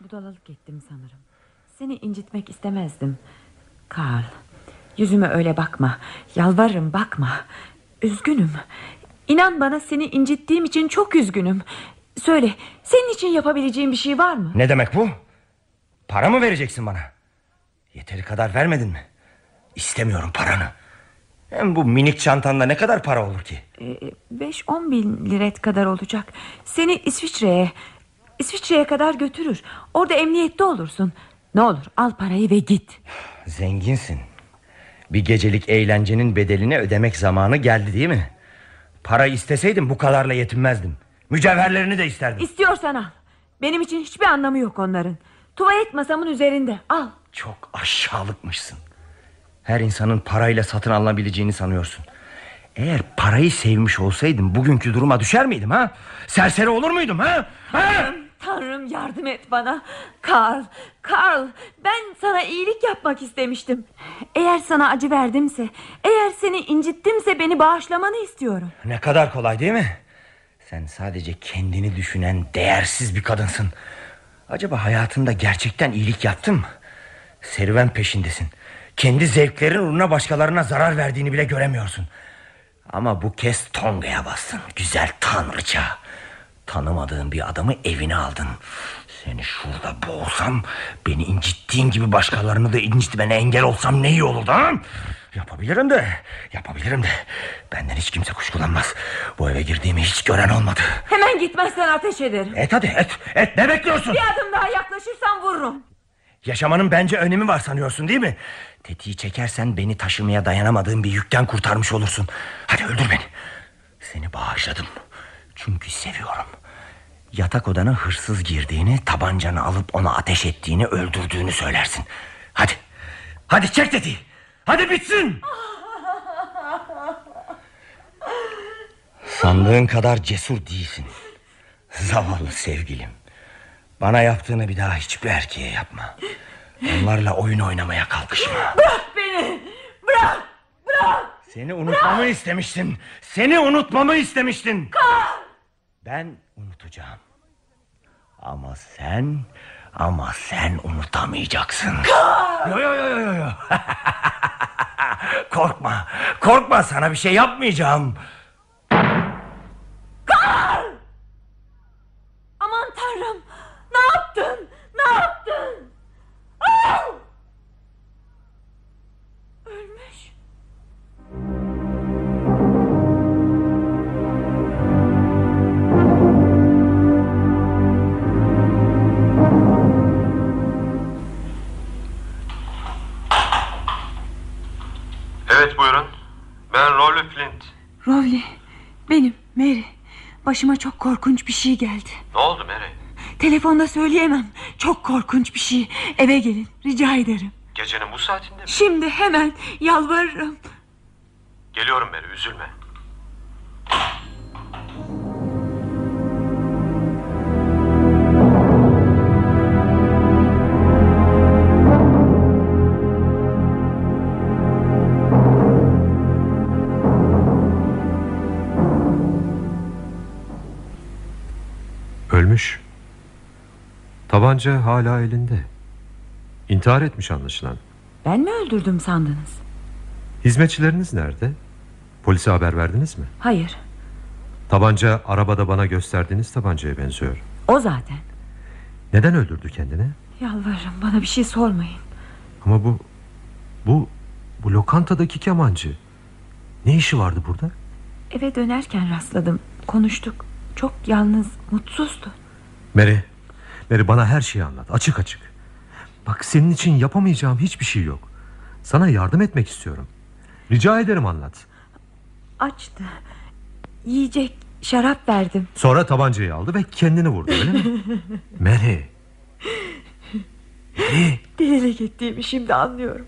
Budalalık ettim sanırım. Seni incitmek istemezdim. Karl, yüzüme öyle bakma. Yalvarırım bakma. Üzgünüm. İnan bana seni incittiğim için çok üzgünüm. Söyle, senin için yapabileceğim bir şey var mı? Ne demek bu? Para mı vereceksin bana? Yeteri kadar vermedin mi? İstemiyorum paranı. Hem bu minik çantanda ne kadar para olur ki? 5-10 bin liret kadar olacak. Seni İsviçre'ye, İsviçre'ye kadar götürür. Orada emniyette olursun. Ne olur al parayı ve git. Zenginsin. Bir gecelik eğlencenin bedelini ödemek zamanı geldi değil mi? Para isteseydim bu kadarla yetinmezdim. Mücevherlerini de isterdim. İstiyorsan al. Benim için hiçbir anlamı yok onların. Tuvalet masamın üzerinde. Al. Çok aşağılıkmışsın. Her insanın parayla satın alınabileceğini sanıyorsun. Eğer parayı sevmiş olsaydım bugünkü duruma düşer miydim ha? Serseri olur muydum ha? ha? Tanrım yardım et bana. Karl, Karl, ben sana iyilik yapmak istemiştim. Eğer sana acı verdimse, eğer seni incittimse beni bağışlamanı istiyorum. Ne kadar kolay değil mi? Sen sadece kendini düşünen değersiz bir kadınsın. Acaba hayatında gerçekten iyilik yaptın mı? Serüven peşindesin. Kendi zevklerin uğruna başkalarına zarar verdiğini bile göremiyorsun. Ama bu kez Tonga'ya bastın. Güzel tanrıça. Tanımadığın bir adamı evine aldın. Seni şurada boğsam... ...beni incittiğin gibi başkalarını da incitmene engel olsam ne iyi olurdu ha? Yapabilirim de, yapabilirim de. Benden hiç kimse kuşkulanmaz. Bu eve girdiğimi hiç gören olmadı. Hemen gitmezsen ateş ederim. Et hadi et, et ne bekliyorsun? Bir adım daha yaklaşırsan vururum. Yaşamanın bence önemi var sanıyorsun değil mi? Tetiği çekersen beni taşımaya dayanamadığın bir yükten kurtarmış olursun. Hadi öldür beni. Seni bağışladım. Çünkü seviyorum. Yatak odana hırsız girdiğini, tabancanı alıp ona ateş ettiğini, öldürdüğünü söylersin. Hadi. Hadi çek tetiği. Hadi bitsin. Sandığın kadar cesur değilsin. Zavallı sevgilim. Bana yaptığını bir daha hiçbir erkeğe yapma. Onlarla oyun oynamaya kalkışma. Bırak beni. Bırak. Bırak. Seni unutmamı istemiştin. Seni unutmamı istemiştin. Ben unutacağım. Ama sen ama sen unutamayacaksın. Yo yo yo yo yo. korkma. Korkma sana bir şey yapmayacağım. Başıma çok korkunç bir şey geldi. Ne oldu Mary? Telefonda söyleyemem. Çok korkunç bir şey. Eve gelin rica ederim. Gecenin bu saatinde mi? Şimdi hemen yalvarırım. Geliyorum Mary üzülme. Ölmüş. Tabanca hala elinde. İntihar etmiş anlaşılan. Ben mi öldürdüm sandınız? Hizmetçileriniz nerede? Polise haber verdiniz mi? Hayır. Tabanca arabada bana gösterdiğiniz tabancaya benziyor. O zaten. Neden öldürdü kendini? Yalvarırım bana bir şey sormayın. Ama bu... Bu... Bu lokantadaki kemancı. Ne işi vardı burada? Eve dönerken rastladım. Konuştuk. Çok yalnız, mutsuzdu. Mary, Mary bana her şeyi anlat açık açık. Bak senin için yapamayacağım hiçbir şey yok. Sana yardım etmek istiyorum. Rica ederim anlat. Açtı. Yiyecek, şarap verdim. Sonra tabancayı aldı ve kendini vurdu öyle mi? Mary. Mary. Delilik ettiğimi şimdi anlıyorum.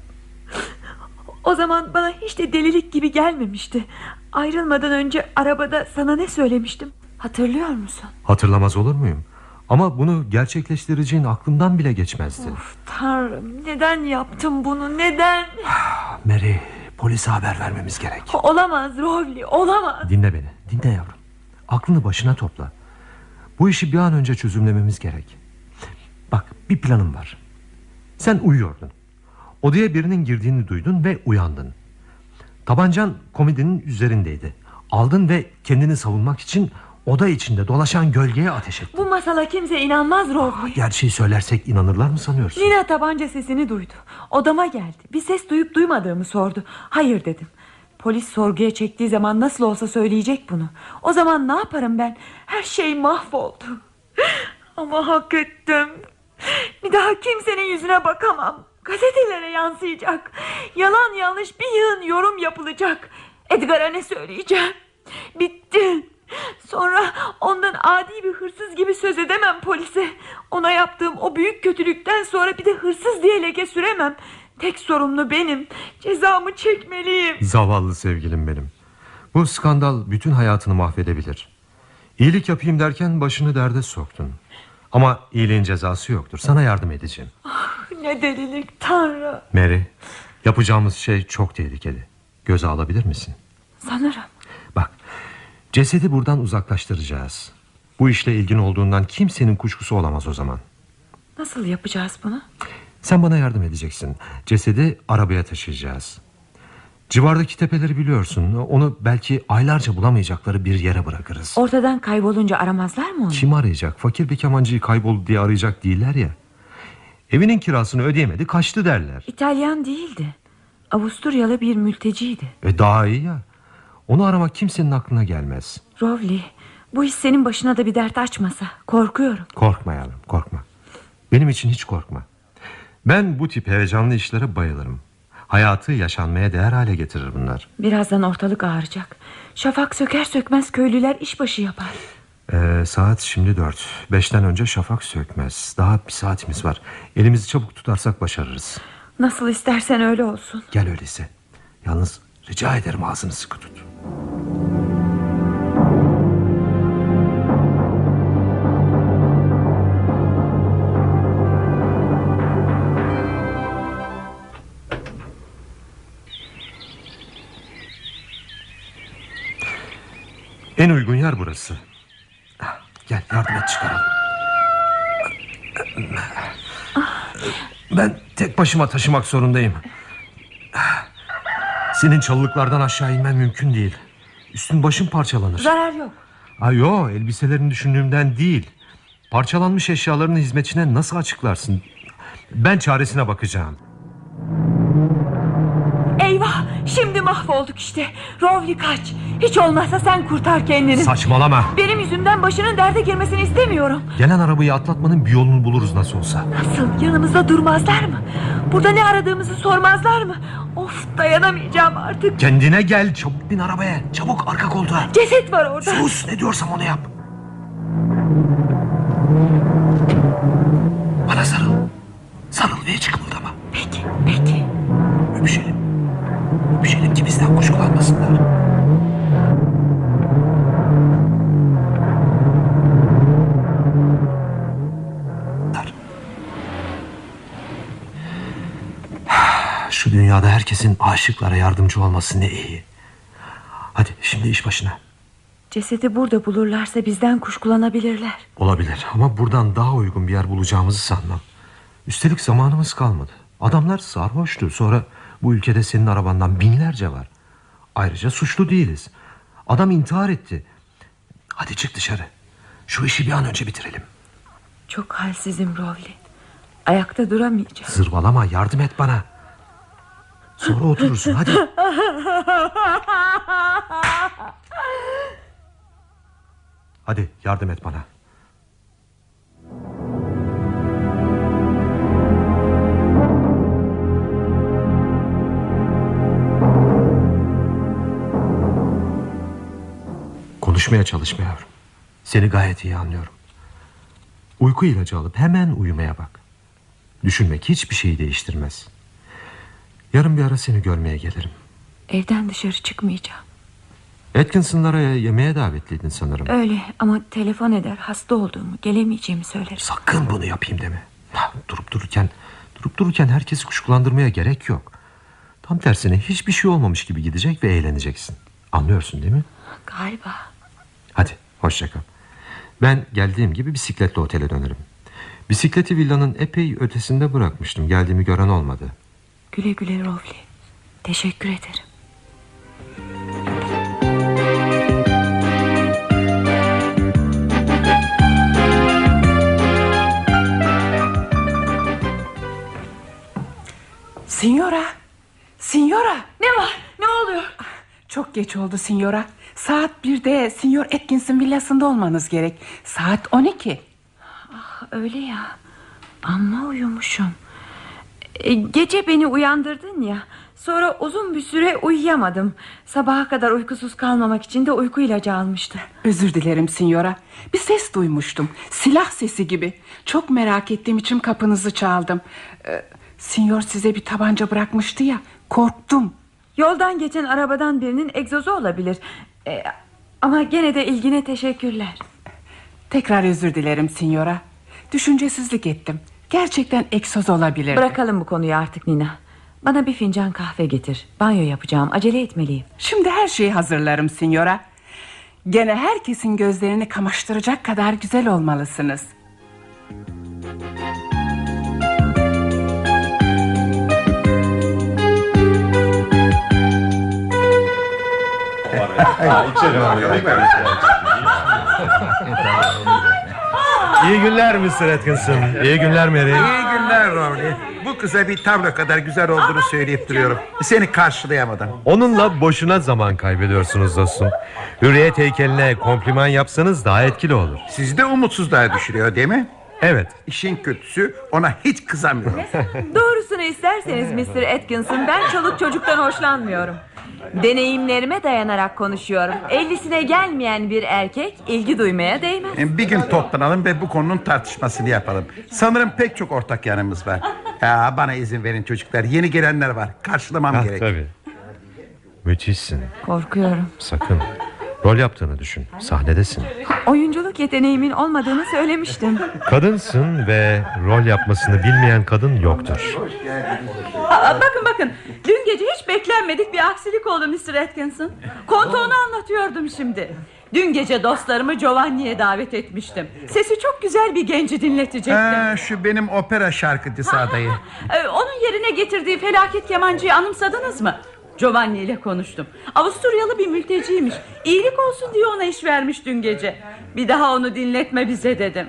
O zaman bana hiç de delilik gibi gelmemişti. Ayrılmadan önce arabada sana ne söylemiştim? Hatırlıyor musun? Hatırlamaz olur muyum? Ama bunu gerçekleştireceğin aklımdan bile geçmezdi. Of tanrım neden yaptım bunu neden? Mary polise haber vermemiz gerek. Olamaz Rowley olamaz. Dinle beni dinle yavrum. Aklını başına topla. Bu işi bir an önce çözümlememiz gerek. Bak bir planım var. Sen uyuyordun. Odaya birinin girdiğini duydun ve uyandın. Tabancan komedinin üzerindeydi. Aldın ve kendini savunmak için oda içinde dolaşan gölgeye ateş ettin. Bu masala kimse inanmaz Rowley. Gerçeği söylersek inanırlar mı sanıyorsun? Nina tabanca sesini duydu. Odama geldi. Bir ses duyup duymadığımı sordu. Hayır dedim. Polis sorguya çektiği zaman nasıl olsa söyleyecek bunu. O zaman ne yaparım ben? Her şey mahvoldu. Ama hak ettim. Bir daha kimsenin yüzüne bakamam. Gazetelere yansıyacak. Yalan yanlış bir yığın yorum yapılacak. Edgar'a ne söyleyeceğim? Bitti. Sonra ondan adi bir hırsız gibi söz edemem polise. Ona yaptığım o büyük kötülükten sonra bir de hırsız diye leke süremem. Tek sorumlu benim. Cezamı çekmeliyim. Zavallı sevgilim benim. Bu skandal bütün hayatını mahvedebilir. İyilik yapayım derken başını derde soktun. Ama iyiliğin cezası yoktur. Sana yardım edeceğim. Ne delilik Tanrı. Mary, yapacağımız şey çok tehlikeli. Göze alabilir misin? Sanırım. Cesedi buradan uzaklaştıracağız. Bu işle ilgin olduğundan kimsenin kuşkusu olamaz o zaman. Nasıl yapacağız bunu? Sen bana yardım edeceksin. Cesedi arabaya taşıyacağız. Civardaki tepeleri biliyorsun. Onu belki aylarca bulamayacakları bir yere bırakırız. Ortadan kaybolunca aramazlar mı onu? Kim arayacak? Fakir bir kemancıyı kayboldu diye arayacak değiller ya. Evinin kirasını ödeyemedi kaçtı derler. İtalyan değildi. Avusturyalı bir mülteciydi. E daha iyi ya. Onu aramak kimsenin aklına gelmez. Rowley, bu iş senin başına da bir dert açmasa. Korkuyorum. Korkma yavrum korkma. Benim için hiç korkma. Ben bu tip heyecanlı işlere bayılırım. Hayatı yaşanmaya değer hale getirir bunlar. Birazdan ortalık ağaracak. Şafak söker sökmez köylüler işbaşı yapar. Ee, saat şimdi dört. Beşten önce şafak sökmez. Daha bir saatimiz var. Elimizi çabuk tutarsak başarırız. Nasıl istersen öyle olsun. Gel öyleyse. Yalnız rica ederim ağzını sıkı tut. En uygun yer burası. Gel yardım et çıkaralım. Ben tek başıma taşımak zorundayım. Senin çalılıklardan aşağı inmen mümkün değil. Üstün başın parçalanır. Zarar yok. Ha yo elbiselerini düşündüğümden değil. Parçalanmış eşyaların hizmetine nasıl açıklarsın? Ben çaresine bakacağım. Mahvolduk işte. Rowley kaç. Hiç olmazsa sen kurtar kendini. Saçmalama. Benim yüzümden başının derde girmesini istemiyorum. Gelen arabayı atlatmanın bir yolunu buluruz nasıl olsa. Nasıl yanımızda durmazlar mı? Burada ne aradığımızı sormazlar mı? Of dayanamayacağım artık. Kendine gel çabuk bin arabaya. Çabuk arka koltuğa. Ceset var orada. Sus ne diyorsam onu yap. Bana sarıl. Sarıl ve hiç kımıldama. Peki peki. Öpüşelim. Öpüşelim ki bizden kuşkulanmasınlar. Şu dünyada herkesin aşıklara yardımcı olması ne iyi. Hadi şimdi iş başına. Cesedi burada bulurlarsa bizden kuşkulanabilirler. Olabilir ama buradan daha uygun bir yer bulacağımızı sanmam. Üstelik zamanımız kalmadı. Adamlar sarhoştu. Sonra bu ülkede senin arabandan binlerce var. Ayrıca suçlu değiliz. Adam intihar etti. Hadi çık dışarı. Şu işi bir an önce bitirelim. Çok halsizim Rowley. Ayakta duramayacağım. Zırvalama yardım et bana. Sonra oturursun hadi. Hadi yardım et bana. Konuşmaya çalışma yavrum. Seni gayet iyi anlıyorum. Uyku ilacı alıp hemen uyumaya bak. Düşünmek hiçbir şeyi değiştirmez. Yarın bir ara seni görmeye gelirim. Evden dışarı çıkmayacağım. Atkinson'lara yemeğe davetliydin sanırım. Öyle ama telefon eder hasta olduğumu gelemeyeceğimi söylerim. Sakın bunu yapayım deme. Durup dururken durup dururken herkesi kuşkulandırmaya gerek yok. Tam tersine hiçbir şey olmamış gibi gidecek ve eğleneceksin. Anlıyorsun değil mi? Galiba. Hadi hoşça kal. Ben geldiğim gibi bisikletle otele dönerim. Bisikleti villanın epey ötesinde bırakmıştım. Geldiğimi gören olmadı. Güle güle Rowley. Teşekkür ederim. Signora, Signora. Ne var? Ne oluyor? Çok geç oldu Signora. Saat birde Signor Atkinson villasında olmanız gerek. Saat 12. Öyle ya. Amma uyumuşum. E, gece beni uyandırdın ya. Sonra uzun bir süre uyuyamadım. Sabaha kadar uykusuz kalmamak için de uyku ilacı almıştım. Özür dilerim Signora. Bir ses duymuştum. Silah sesi gibi. Çok merak ettiğim için kapınızı çaldım. Ee, Signor size bir tabanca bırakmıştı ya. Korktum. Yoldan geçen arabadan birinin egzozu olabilir. E, ama gene de ilgine teşekkürler. Tekrar özür dilerim Signora. Düşüncesizlik ettim. Gerçekten egzoz olabilir. Bırakalım bu konuyu artık Nina. Bana bir fincan kahve getir. Banyo yapacağım. Acele etmeliyim. Şimdi her şeyi hazırlarım Signora. Gene herkesin gözlerini kamaştıracak kadar güzel olmalısınız. İyi günler Mr. Atkinson. İyi günler Mary. İyi günler Rowley. Bu kıza bir tablo kadar güzel olduğunu söyleyip duruyorum. Seni karşılayamadım. Onunla boşuna zaman kaybediyorsunuz dostum. Hürriyet heykeline kompliman yapsanız daha etkili olur. Sizi de umutsuzluğa düşürüyor değil mi? Evet. İşin kötüsü ona hiç kızamıyorum. Doğrusunu isterseniz Mr. Atkinson ben çoluk çocuktan hoşlanmıyorum. Deneyimlerime dayanarak konuşuyorum. Ellisine gelmeyen bir erkek ilgi duymaya değmez. bir gün toplanalım ve bu konunun tartışmasını yapalım. Sanırım pek çok ortak yanımız var. Ya bana izin verin çocuklar. Yeni gelenler var. Karşılamam Ha, gerek. tabii. Müthişsin. Korkuyorum. Sakın. Rol yaptığını düşün. Sahnedesin. Oyunculuk yeteneğimin olmadığını söylemiştim. Kadınsın ve rol yapmasını bilmeyen kadın yoktur. Aa, bakın bakın dün gece hiç beklenmedik bir aksilik oldu Mr. Atkinson. Kontoğunu anlatıyordum şimdi. Dün gece dostlarımı Giovanni'ye davet etmiştim. Sesi çok güzel bir genci dinletecektim. Ha, şu benim opera şarkıcısı adayı. Ee, onun yerine getirdiği felaket kemancıyı anımsadınız mı? Giovanni ile konuştum. Avusturyalı bir mülteciymiş. İyilik olsun diye ona iş vermiş dün gece. Bir daha onu dinletme bize dedim.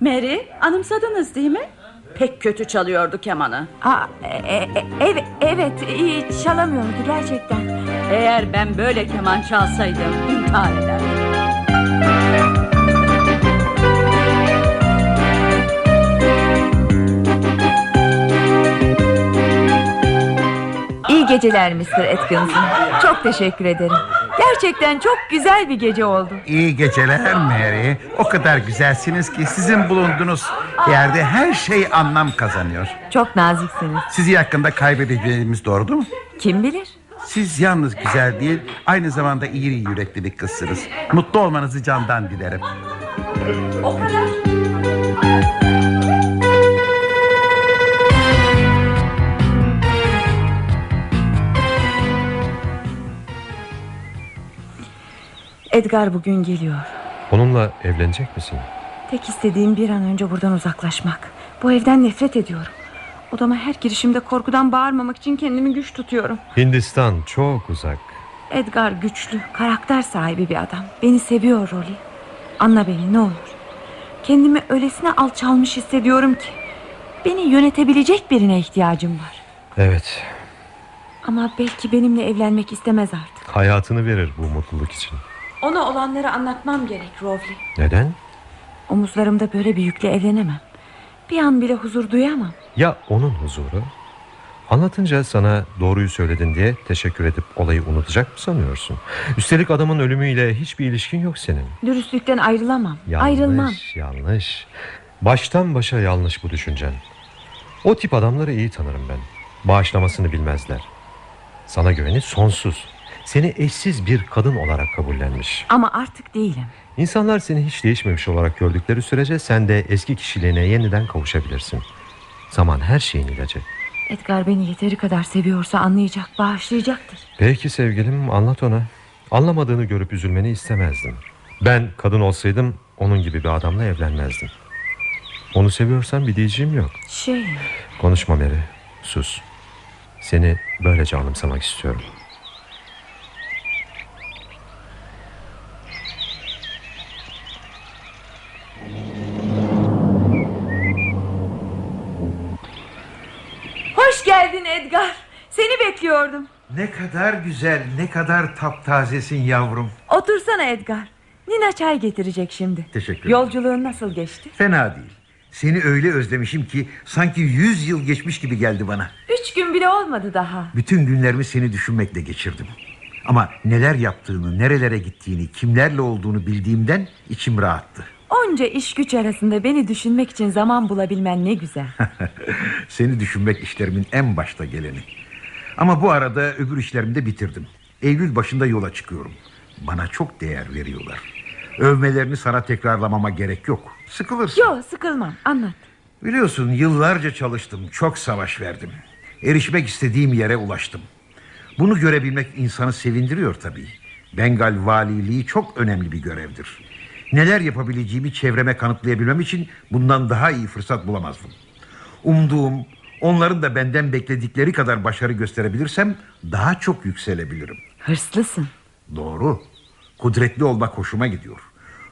Mary anımsadınız değil mi? Pek kötü çalıyordu kemanı. Aa, e- e- evet, evet iyi çalamıyordu gerçekten. Eğer ben böyle keman çalsaydım intihar ederdim. İyi geceler Mr. Atkinson. Çok teşekkür ederim. Gerçekten çok güzel bir gece oldu. İyi geceler Mary. O kadar güzelsiniz ki sizin bulunduğunuz yerde her şey anlam kazanıyor. Çok naziksiniz. Sizi yakında kaybedeceğimiz doğru mu? Kim bilir? Siz yalnız güzel değil, aynı zamanda iyi yürekli bir kızsınız. Mutlu olmanızı candan dilerim. O kadar. Edgar bugün geliyor. Onunla evlenecek misin? Tek istediğim bir an önce buradan uzaklaşmak. Bu evden nefret ediyorum. Odama her girişimde korkudan bağırmamak için kendimi güç tutuyorum. Hindistan çok uzak. Edgar güçlü, karakter sahibi bir adam. Beni seviyor Rolly. Anla beni ne olur. Kendimi öylesine alçalmış hissediyorum ki. Beni yönetebilecek birine ihtiyacım var. Evet. Ama belki benimle evlenmek istemez artık. Hayatını verir bu mutluluk için. Ona olanları anlatmam gerek Rowley. Neden? Omuzlarımda böyle bir yükle evlenemem. Bir an bile huzur duyamam. Ya onun huzuru? Anlatınca sana doğruyu söyledin diye teşekkür edip olayı unutacak mı sanıyorsun? Üstelik adamın ölümüyle hiçbir ilişkin yok senin. Dürüstlükten ayrılamam. Yanlış, Ayrılmam. yanlış. Baştan başa yanlış bu düşüncen. O tip adamları iyi tanırım ben. Bağışlamasını bilmezler. Sana güveni sonsuz. Seni eşsiz bir kadın olarak kabullenmiş. Ama artık değilim. İnsanlar seni hiç değişmemiş olarak gördükleri sürece sen de eski kişiliğine yeniden kavuşabilirsin. Zaman her şeyin ilacı. Edgar beni yeteri kadar seviyorsa anlayacak, bağışlayacaktır. Peki sevgilim anlat ona. Anlamadığını görüp üzülmeni istemezdim. Ben kadın olsaydım onun gibi bir adamla evlenmezdim. Onu seviyorsan bir diyeceğim yok. Şey, Konuşma Mary. Sus. Seni böylece anımsamak istiyorum. Hoş geldin Edgar. Seni bekliyordum. Ne kadar güzel, ne kadar taptazesin yavrum. Otursana Edgar. Nina çay getirecek şimdi. Teşekkür ederim. Yolculuğun nasıl geçti? Fena değil. Seni öyle özlemişim ki sanki yüz yıl geçmiş gibi geldi bana. Üç gün bile olmadı daha. Bütün günlerimi seni düşünmekle geçirdim. Ama neler yaptığını, nerelere gittiğini, kimlerle olduğunu bildiğimden içim rahattı. Onca iş güç arasında beni düşünmek için zaman bulabilmen ne güzel. Seni düşünmek işlerimin en başta geleni. Ama bu arada öbür işlerimi de bitirdim. Eylül başında yola çıkıyorum. Bana çok değer veriyorlar. Övmelerini sana tekrarlamama gerek yok. Sıkılırsın. Yo sıkılmam anlat. Biliyorsun yıllarca çalıştım. Çok savaş verdim. Erişmek istediğim yere ulaştım. Bunu görebilmek insanı sevindiriyor tabii. Bengal valiliği çok önemli bir görevdir. Neler yapabileceğimi çevreme kanıtlayabilmem için bundan daha iyi fırsat bulamazdım. Umduğum, onların da benden bekledikleri kadar başarı gösterebilirsem daha çok yükselebilirim. Hırslısın. Doğru. Kudretli olmak hoşuma gidiyor.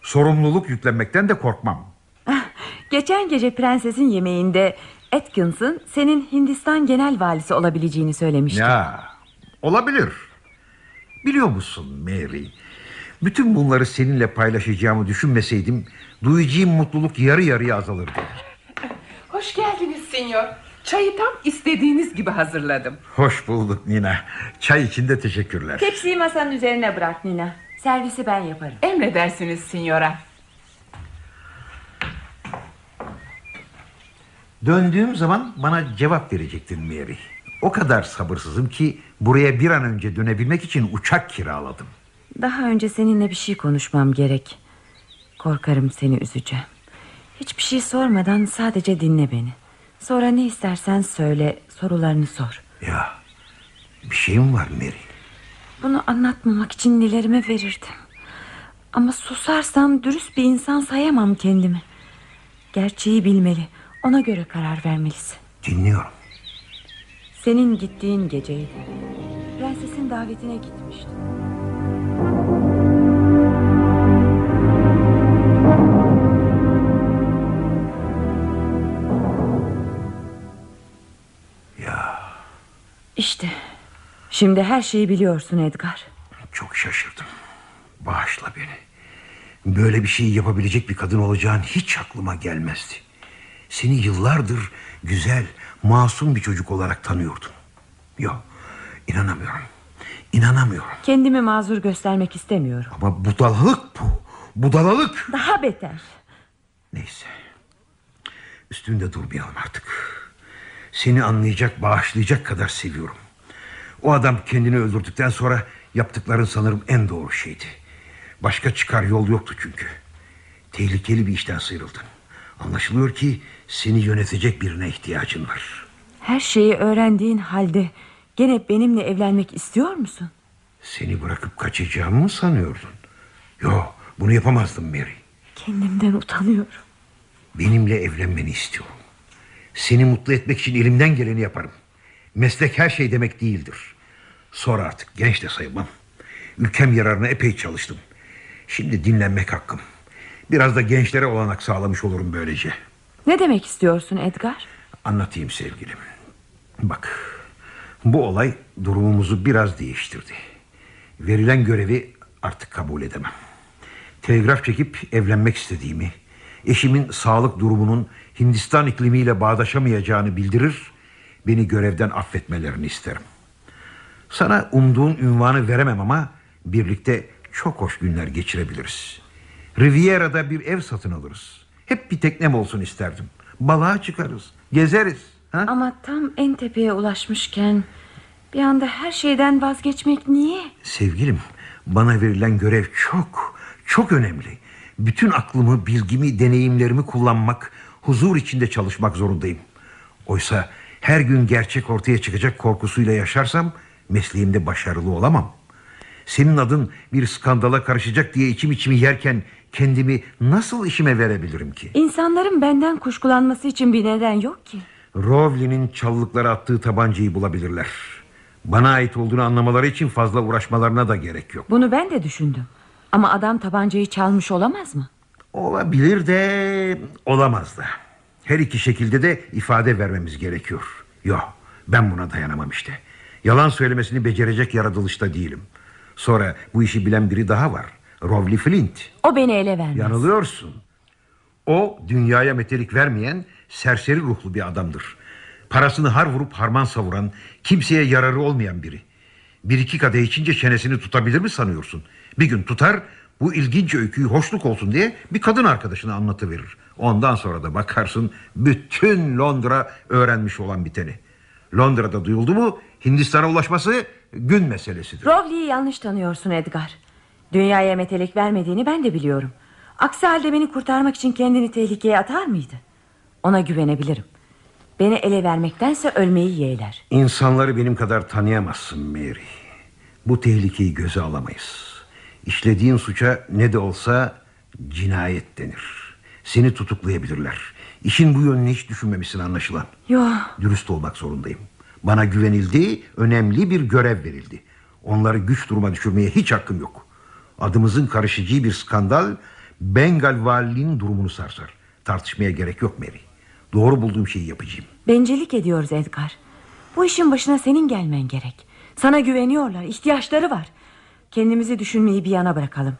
Sorumluluk yüklenmekten de korkmam. Ah, Geçen gece prensesin yemeğinde Atkinson senin Hindistan genel valisi olabileceğini söylemişti. Ya olabilir. Biliyor musun Mary? Bütün bunları seninle paylaşacağımı düşünmeseydim duyacağım mutluluk yarı yarıya azalırdı. Hoş geldiniz senyor. Çayı tam istediğiniz gibi hazırladım. Hoş bulduk Nina. Çay için de teşekkürler. Tepsiyi masanın üzerine bırak Nina. Servisi ben yaparım. Emredersiniz senyora. Döndüğüm zaman bana cevap verecektin Mary. O kadar sabırsızım ki buraya bir an önce dönebilmek için uçak kiraladım. Daha önce seninle bir şey konuşmam gerek. Korkarım seni üzeceğim. Hiçbir şey sormadan sadece dinle beni. Sonra ne istersen söyle, sorularını sor. Ya bir şeyim var Mary. Bunu anlatmamak için nelerime verirdim. Ama susarsam dürüst bir insan sayamam kendimi. Gerçeği bilmeli. Ona göre karar vermelisin. Dinliyorum. Senin gittiğin geceydi. Prensesin davetine gitmiştim. İşte şimdi her şeyi biliyorsun Edgar. çok şaşırdım. Bağışla beni. Böyle bir şeyi yapabilecek bir kadın olacağın hiç aklıma gelmezdi. Seni yıllardır güzel, masum bir çocuk olarak tanıyordum. Yok, inanamıyorum. İnanamıyorum. Kendimi mazur göstermek istemiyorum. Ama budalalık bu. Budalalık. Daha beter. Neyse. Üstünde durmayalım artık. Seni anlayacak, bağışlayacak kadar seviyorum. O adam kendini öldürdükten sonra yaptıkların sanırım en doğru şeydi. Başka çıkar yol yoktu çünkü. Tehlikeli bir işten sıyrıldın. Anlaşılıyor ki seni yönetecek birine ihtiyacın var. Her şeyi öğrendiğin halde gene benimle evlenmek istiyor musun? Seni bırakıp kaçacağımı mı sanıyordun? Yok, bunu yapamazdım Mary. Kendimden utanıyorum. Benimle evlenmeni istiyorum. Seni mutlu etmek için elimden geleni yaparım. Meslek her şey demek değildir. Sonra artık genç de sayılmam. Ülkem yararına epey çalıştım. Şimdi dinlenmek hakkım. Biraz da gençlere olanak sağlamış olurum böylece. Ne demek istiyorsun Edgar? Anlatayım sevgilim. Bak, bu olay durumumuzu biraz değiştirdi. Verilen görevi artık kabul edemem. Telgraf çekip evlenmek istediğimi, eşimin sağlık durumunun Hindistan iklimiyle bağdaşamayacağını bildirir, beni görevden affetmelerini isterim. Sana umduğun ünvanı veremem ama birlikte çok hoş günler geçirebiliriz. Riviera'da bir ev satın alırız. Hep bir teknem olsun isterdim. Balığa çıkarız, gezeriz. Ha? Ama tam en tepeye ulaşmışken bir anda her şeyden vazgeçmek niye? Sevgilim bana verilen görev çok çok önemli. Bütün aklımı, bilgimi, deneyimlerimi kullanmak, huzur içinde çalışmak zorundayım. Oysa her gün gerçek ortaya çıkacak korkusuyla yaşarsam mesleğimde başarılı olamam. Senin adın bir skandala karışacak diye içim içimi yerken kendimi nasıl işime verebilirim ki? İnsanların benden kuşkulanması için bir neden yok ki. Rowley'nin çalılıklara attığı tabancayı bulabilirler. Bana ait olduğunu anlamaları için fazla uğraşmalarına da gerek yok. Bunu ben de düşündüm. Ama adam tabancayı çalmış olamaz mı? Olabilir de olamaz da. Her iki şekilde de ifade vermemiz gerekiyor. Yok ben buna dayanamam işte. Yalan söylemesini becerecek yaratılışta değilim. Sonra bu işi bilen biri daha var. Rowley Flint. O beni ele vermez. Yanılıyorsun. O dünyaya metelik vermeyen serseri ruhlu bir adamdır. Parasını har vurup harman savuran, kimseye yararı olmayan biri. Bir iki kadeh içince çenesini tutabilir mi sanıyorsun? Bir gün tutar, bu ilginç öyküyü hoşluk olsun diye bir kadın arkadaşına anlatıverir. Ondan sonra da bakarsın bütün Londra öğrenmiş olan biteni. Londra'da duyuldu mu Hindistan'a ulaşması gün meselesidir. Rowley'i yanlış tanıyorsun Edgar. Dünyaya metelik vermediğini ben de biliyorum. Aksi halde beni kurtarmak için kendini tehlikeye atar mıydı? Ona güvenebilirim. Beni ele vermektense ölmeyi yeğler. İnsanları benim kadar tanıyamazsın Mary. Bu tehlikeyi göze alamayız. İşlediğin suça ne de olsa cinayet denir. Seni tutuklayabilirler. İşin bu yönünü hiç düşünmemişsin anlaşılan. Yo, Dürüst olmak zorundayım. Bana güvenildi, önemli bir görev verildi. Onları güç duruma düşürmeye hiç hakkım yok. Adımızın karışacağı bir skandal Bengal valiliğinin durumunu sarsar. Tartışmaya gerek yok Mary. Doğru bulduğum şeyi yapacağım. bencillik ediyoruz Edgar. Bu işin başına senin gelmen gerek. Sana güveniyorlar, ihtiyaçları var. Kendimizi düşünmeyi bir yana bırakalım.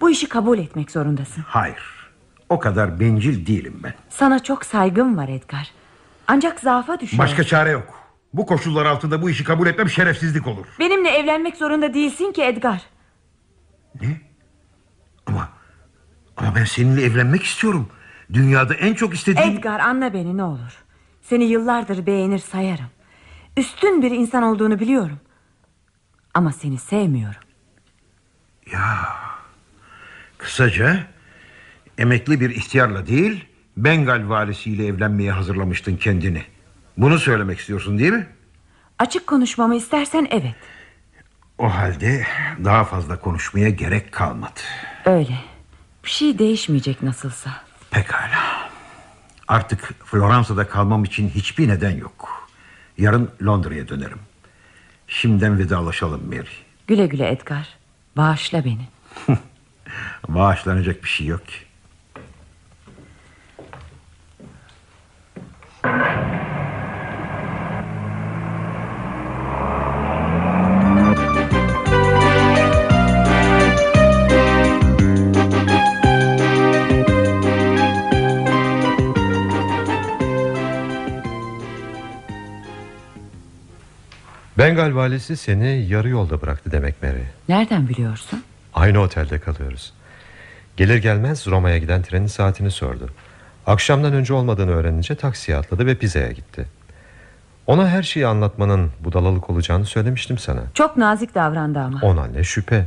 Bu işi kabul etmek zorundasın. Hayır. O kadar bencil değilim ben. Sana çok saygım var Edgar. Ancak zaafa düşüyor. Başka çare yok. Bu koşullar altında bu işi kabul etmem şerefsizlik olur. Benimle evlenmek zorunda değilsin ki Edgar. Ama ama ben seninle evlenmek istiyorum. Dünyada en çok istediğim... Edgar anla beni ne olur. Seni yıllardır beğenir sayarım. Üstün bir insan olduğunu biliyorum. Ama seni sevmiyorum. Kısaca emekli bir ihtiyarla değil... Bengal valisiyle evlenmeye hazırlamıştın kendini. Bunu söylemek istiyorsun değil mi? Açık konuşmamı istersen evet. O halde daha fazla konuşmaya gerek kalmadı. Öyle. Bir şey değişmeyecek nasılsa. Pekala. Artık Floransa'da kalmam için hiçbir neden yok. Yarın Londra'ya dönerim. Şimdiden vedalaşalım Mary. Güle güle Edgar. Bağışla beni. Bağışlanacak bir şey yok ki. Bengal valisi seni yarı yolda bıraktı demek Mary. Nereden biliyorsun? Aynı otelde kalıyoruz. Gelir gelmez Roma'ya giden trenin saatini sordu. Akşamdan önce olmadığını öğrenince taksiye atladı ve Pisa'ya gitti. Ona her şeyi anlatmanın budalalık olacağını söylemiştim sana. Çok nazik davrandı ama. Ona ne şüphe.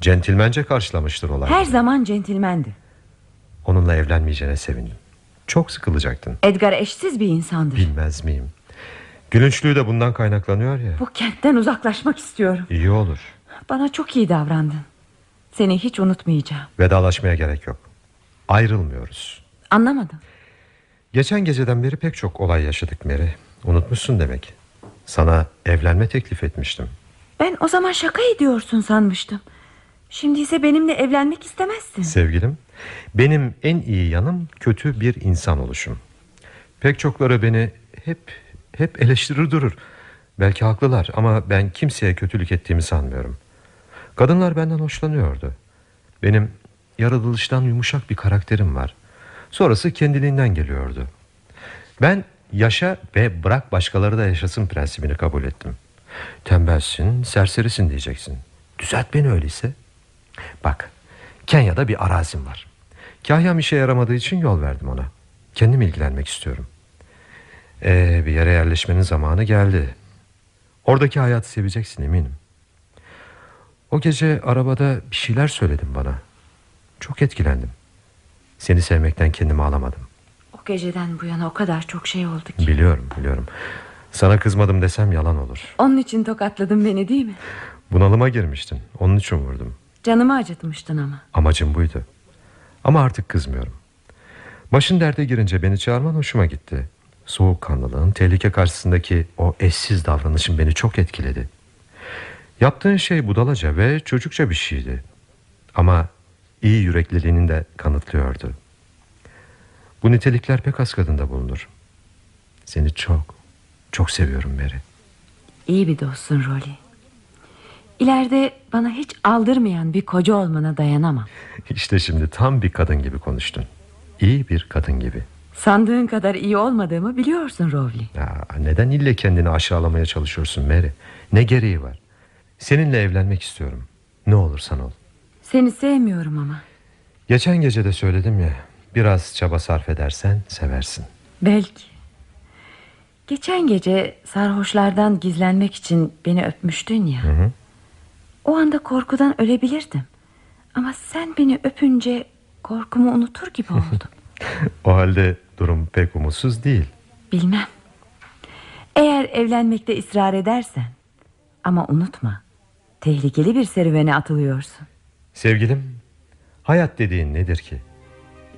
Centilmence karşılamıştır olay. Her zaman centilmendi. Onunla evlenmeyeceğine sevindim. Çok sıkılacaktın. Edgar eşsiz bir insandır. Bilmez miyim? Gülünçlüğü de bundan kaynaklanıyor ya. Bu kentten uzaklaşmak istiyorum. İyi olur. Bana çok iyi davrandın. Seni hiç unutmayacağım. Vedalaşmaya gerek yok. Ayrılmıyoruz. Anlamadım. Geçen geceden beri pek çok olay yaşadık Mary. Unutmuşsun demek. Sana evlenme teklif etmiştim. Ben o zaman şaka ediyorsun sanmıştım. Şimdi ise benimle evlenmek istemezsin. Sevgilim, benim en iyi yanım kötü bir insan oluşum. Pek çokları beni hep hep eleştirir durur. Belki haklılar ama ben kimseye kötülük ettiğimi sanmıyorum. Kadınlar benden hoşlanıyordu. Benim yaratılıştan yumuşak bir karakterim var. Sonrası kendiliğinden geliyordu. Ben yaşa ve bırak başkaları da yaşasın prensibini kabul ettim. Tembelsin, serserisin diyeceksin. Düzelt beni öyleyse. Bak, Kenya'da bir arazim var. Kahyam işe yaramadığı için yol verdim ona. Kendim ilgilenmek istiyorum. Ee, bir yere yerleşmenin zamanı geldi. Oradaki hayatı seveceksin eminim. O gece arabada bir şeyler söyledin bana. Çok etkilendim. Seni sevmekten kendimi alamadım. O geceden bu yana o kadar çok şey oldu ki. Biliyorum, biliyorum. Sana kızmadım desem yalan olur. Onun için tokatladın beni değil mi? Bunalıma girmiştin. Onun için vurdum. Canımı acıtmıştın ama. Amacım buydu. Ama artık kızmıyorum. Başın derde girince beni çağırman hoşuma gitti. Soğukkanlılığın, tehlike karşısındaki o eşsiz davranışın beni çok etkiledi. Yaptığın şey budalaca ve çocukça bir şeydi. Ama iyi yürekliliğinin de kanıtlıyordu. Bu nitelikler pek az kadında bulunur. Seni çok, çok seviyorum Mary. İyi bir dostsun Rolly. İleride bana hiç aldırmayan bir koca olmana dayanamam. İşte şimdi tam bir kadın gibi konuştun. İyi bir kadın gibi. Sandığın kadar iyi olmadığımı biliyorsun Rowley. Ya, neden ille kendini aşağılamaya çalışıyorsun Mary? Ne gereği var? Seninle evlenmek istiyorum. Ne olursan ol. Seni sevmiyorum ama. Geçen gece de söyledim ya. Biraz çaba sarf edersen seversin. Belki. Geçen gece sarhoşlardan gizlenmek için beni öpmüştün ya. hı. O anda korkudan ölebilirdim. Ama sen beni öpünce korkumu unutur gibi oldum. O halde durum pek umutsuz değil. Bilmem. Eğer evlenmekte ısrar edersen ama unutma. Tehlikeli bir serüvene atılıyorsun. Sevgilim, hayat dediğin nedir ki?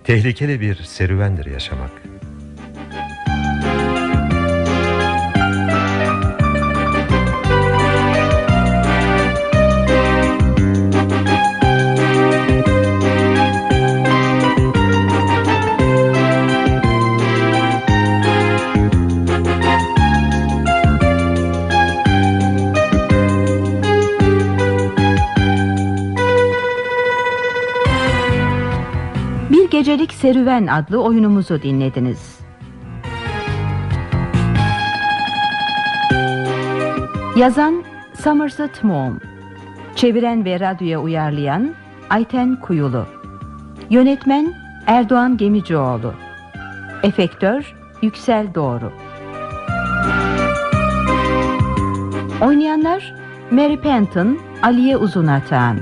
Tehlikeli bir serüvendir yaşamak. Serüven adlı oyunumuzu dinlediniz. Yazan Somerset Maugham Çeviren ve radyoya uyarlayan Ayten Kuyulu Yönetmen Erdoğan Gemicioğlu Efektör Yüksel Doğru Oynayanlar Mary Penton, Aliye Uzunatağan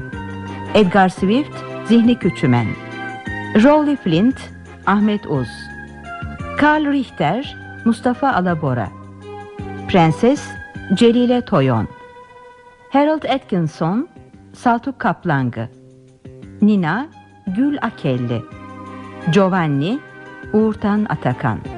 Edgar Swift, Zihni Küçümen Rowley Flint, Ahmet Uz. Karl Richter, Mustafa Alabora. Prenses, Celile Toyon. Harold Atkinson, Saltuk Kaplangı. Nina, Gül Akelli. Giovanni, Uğurtan Atakan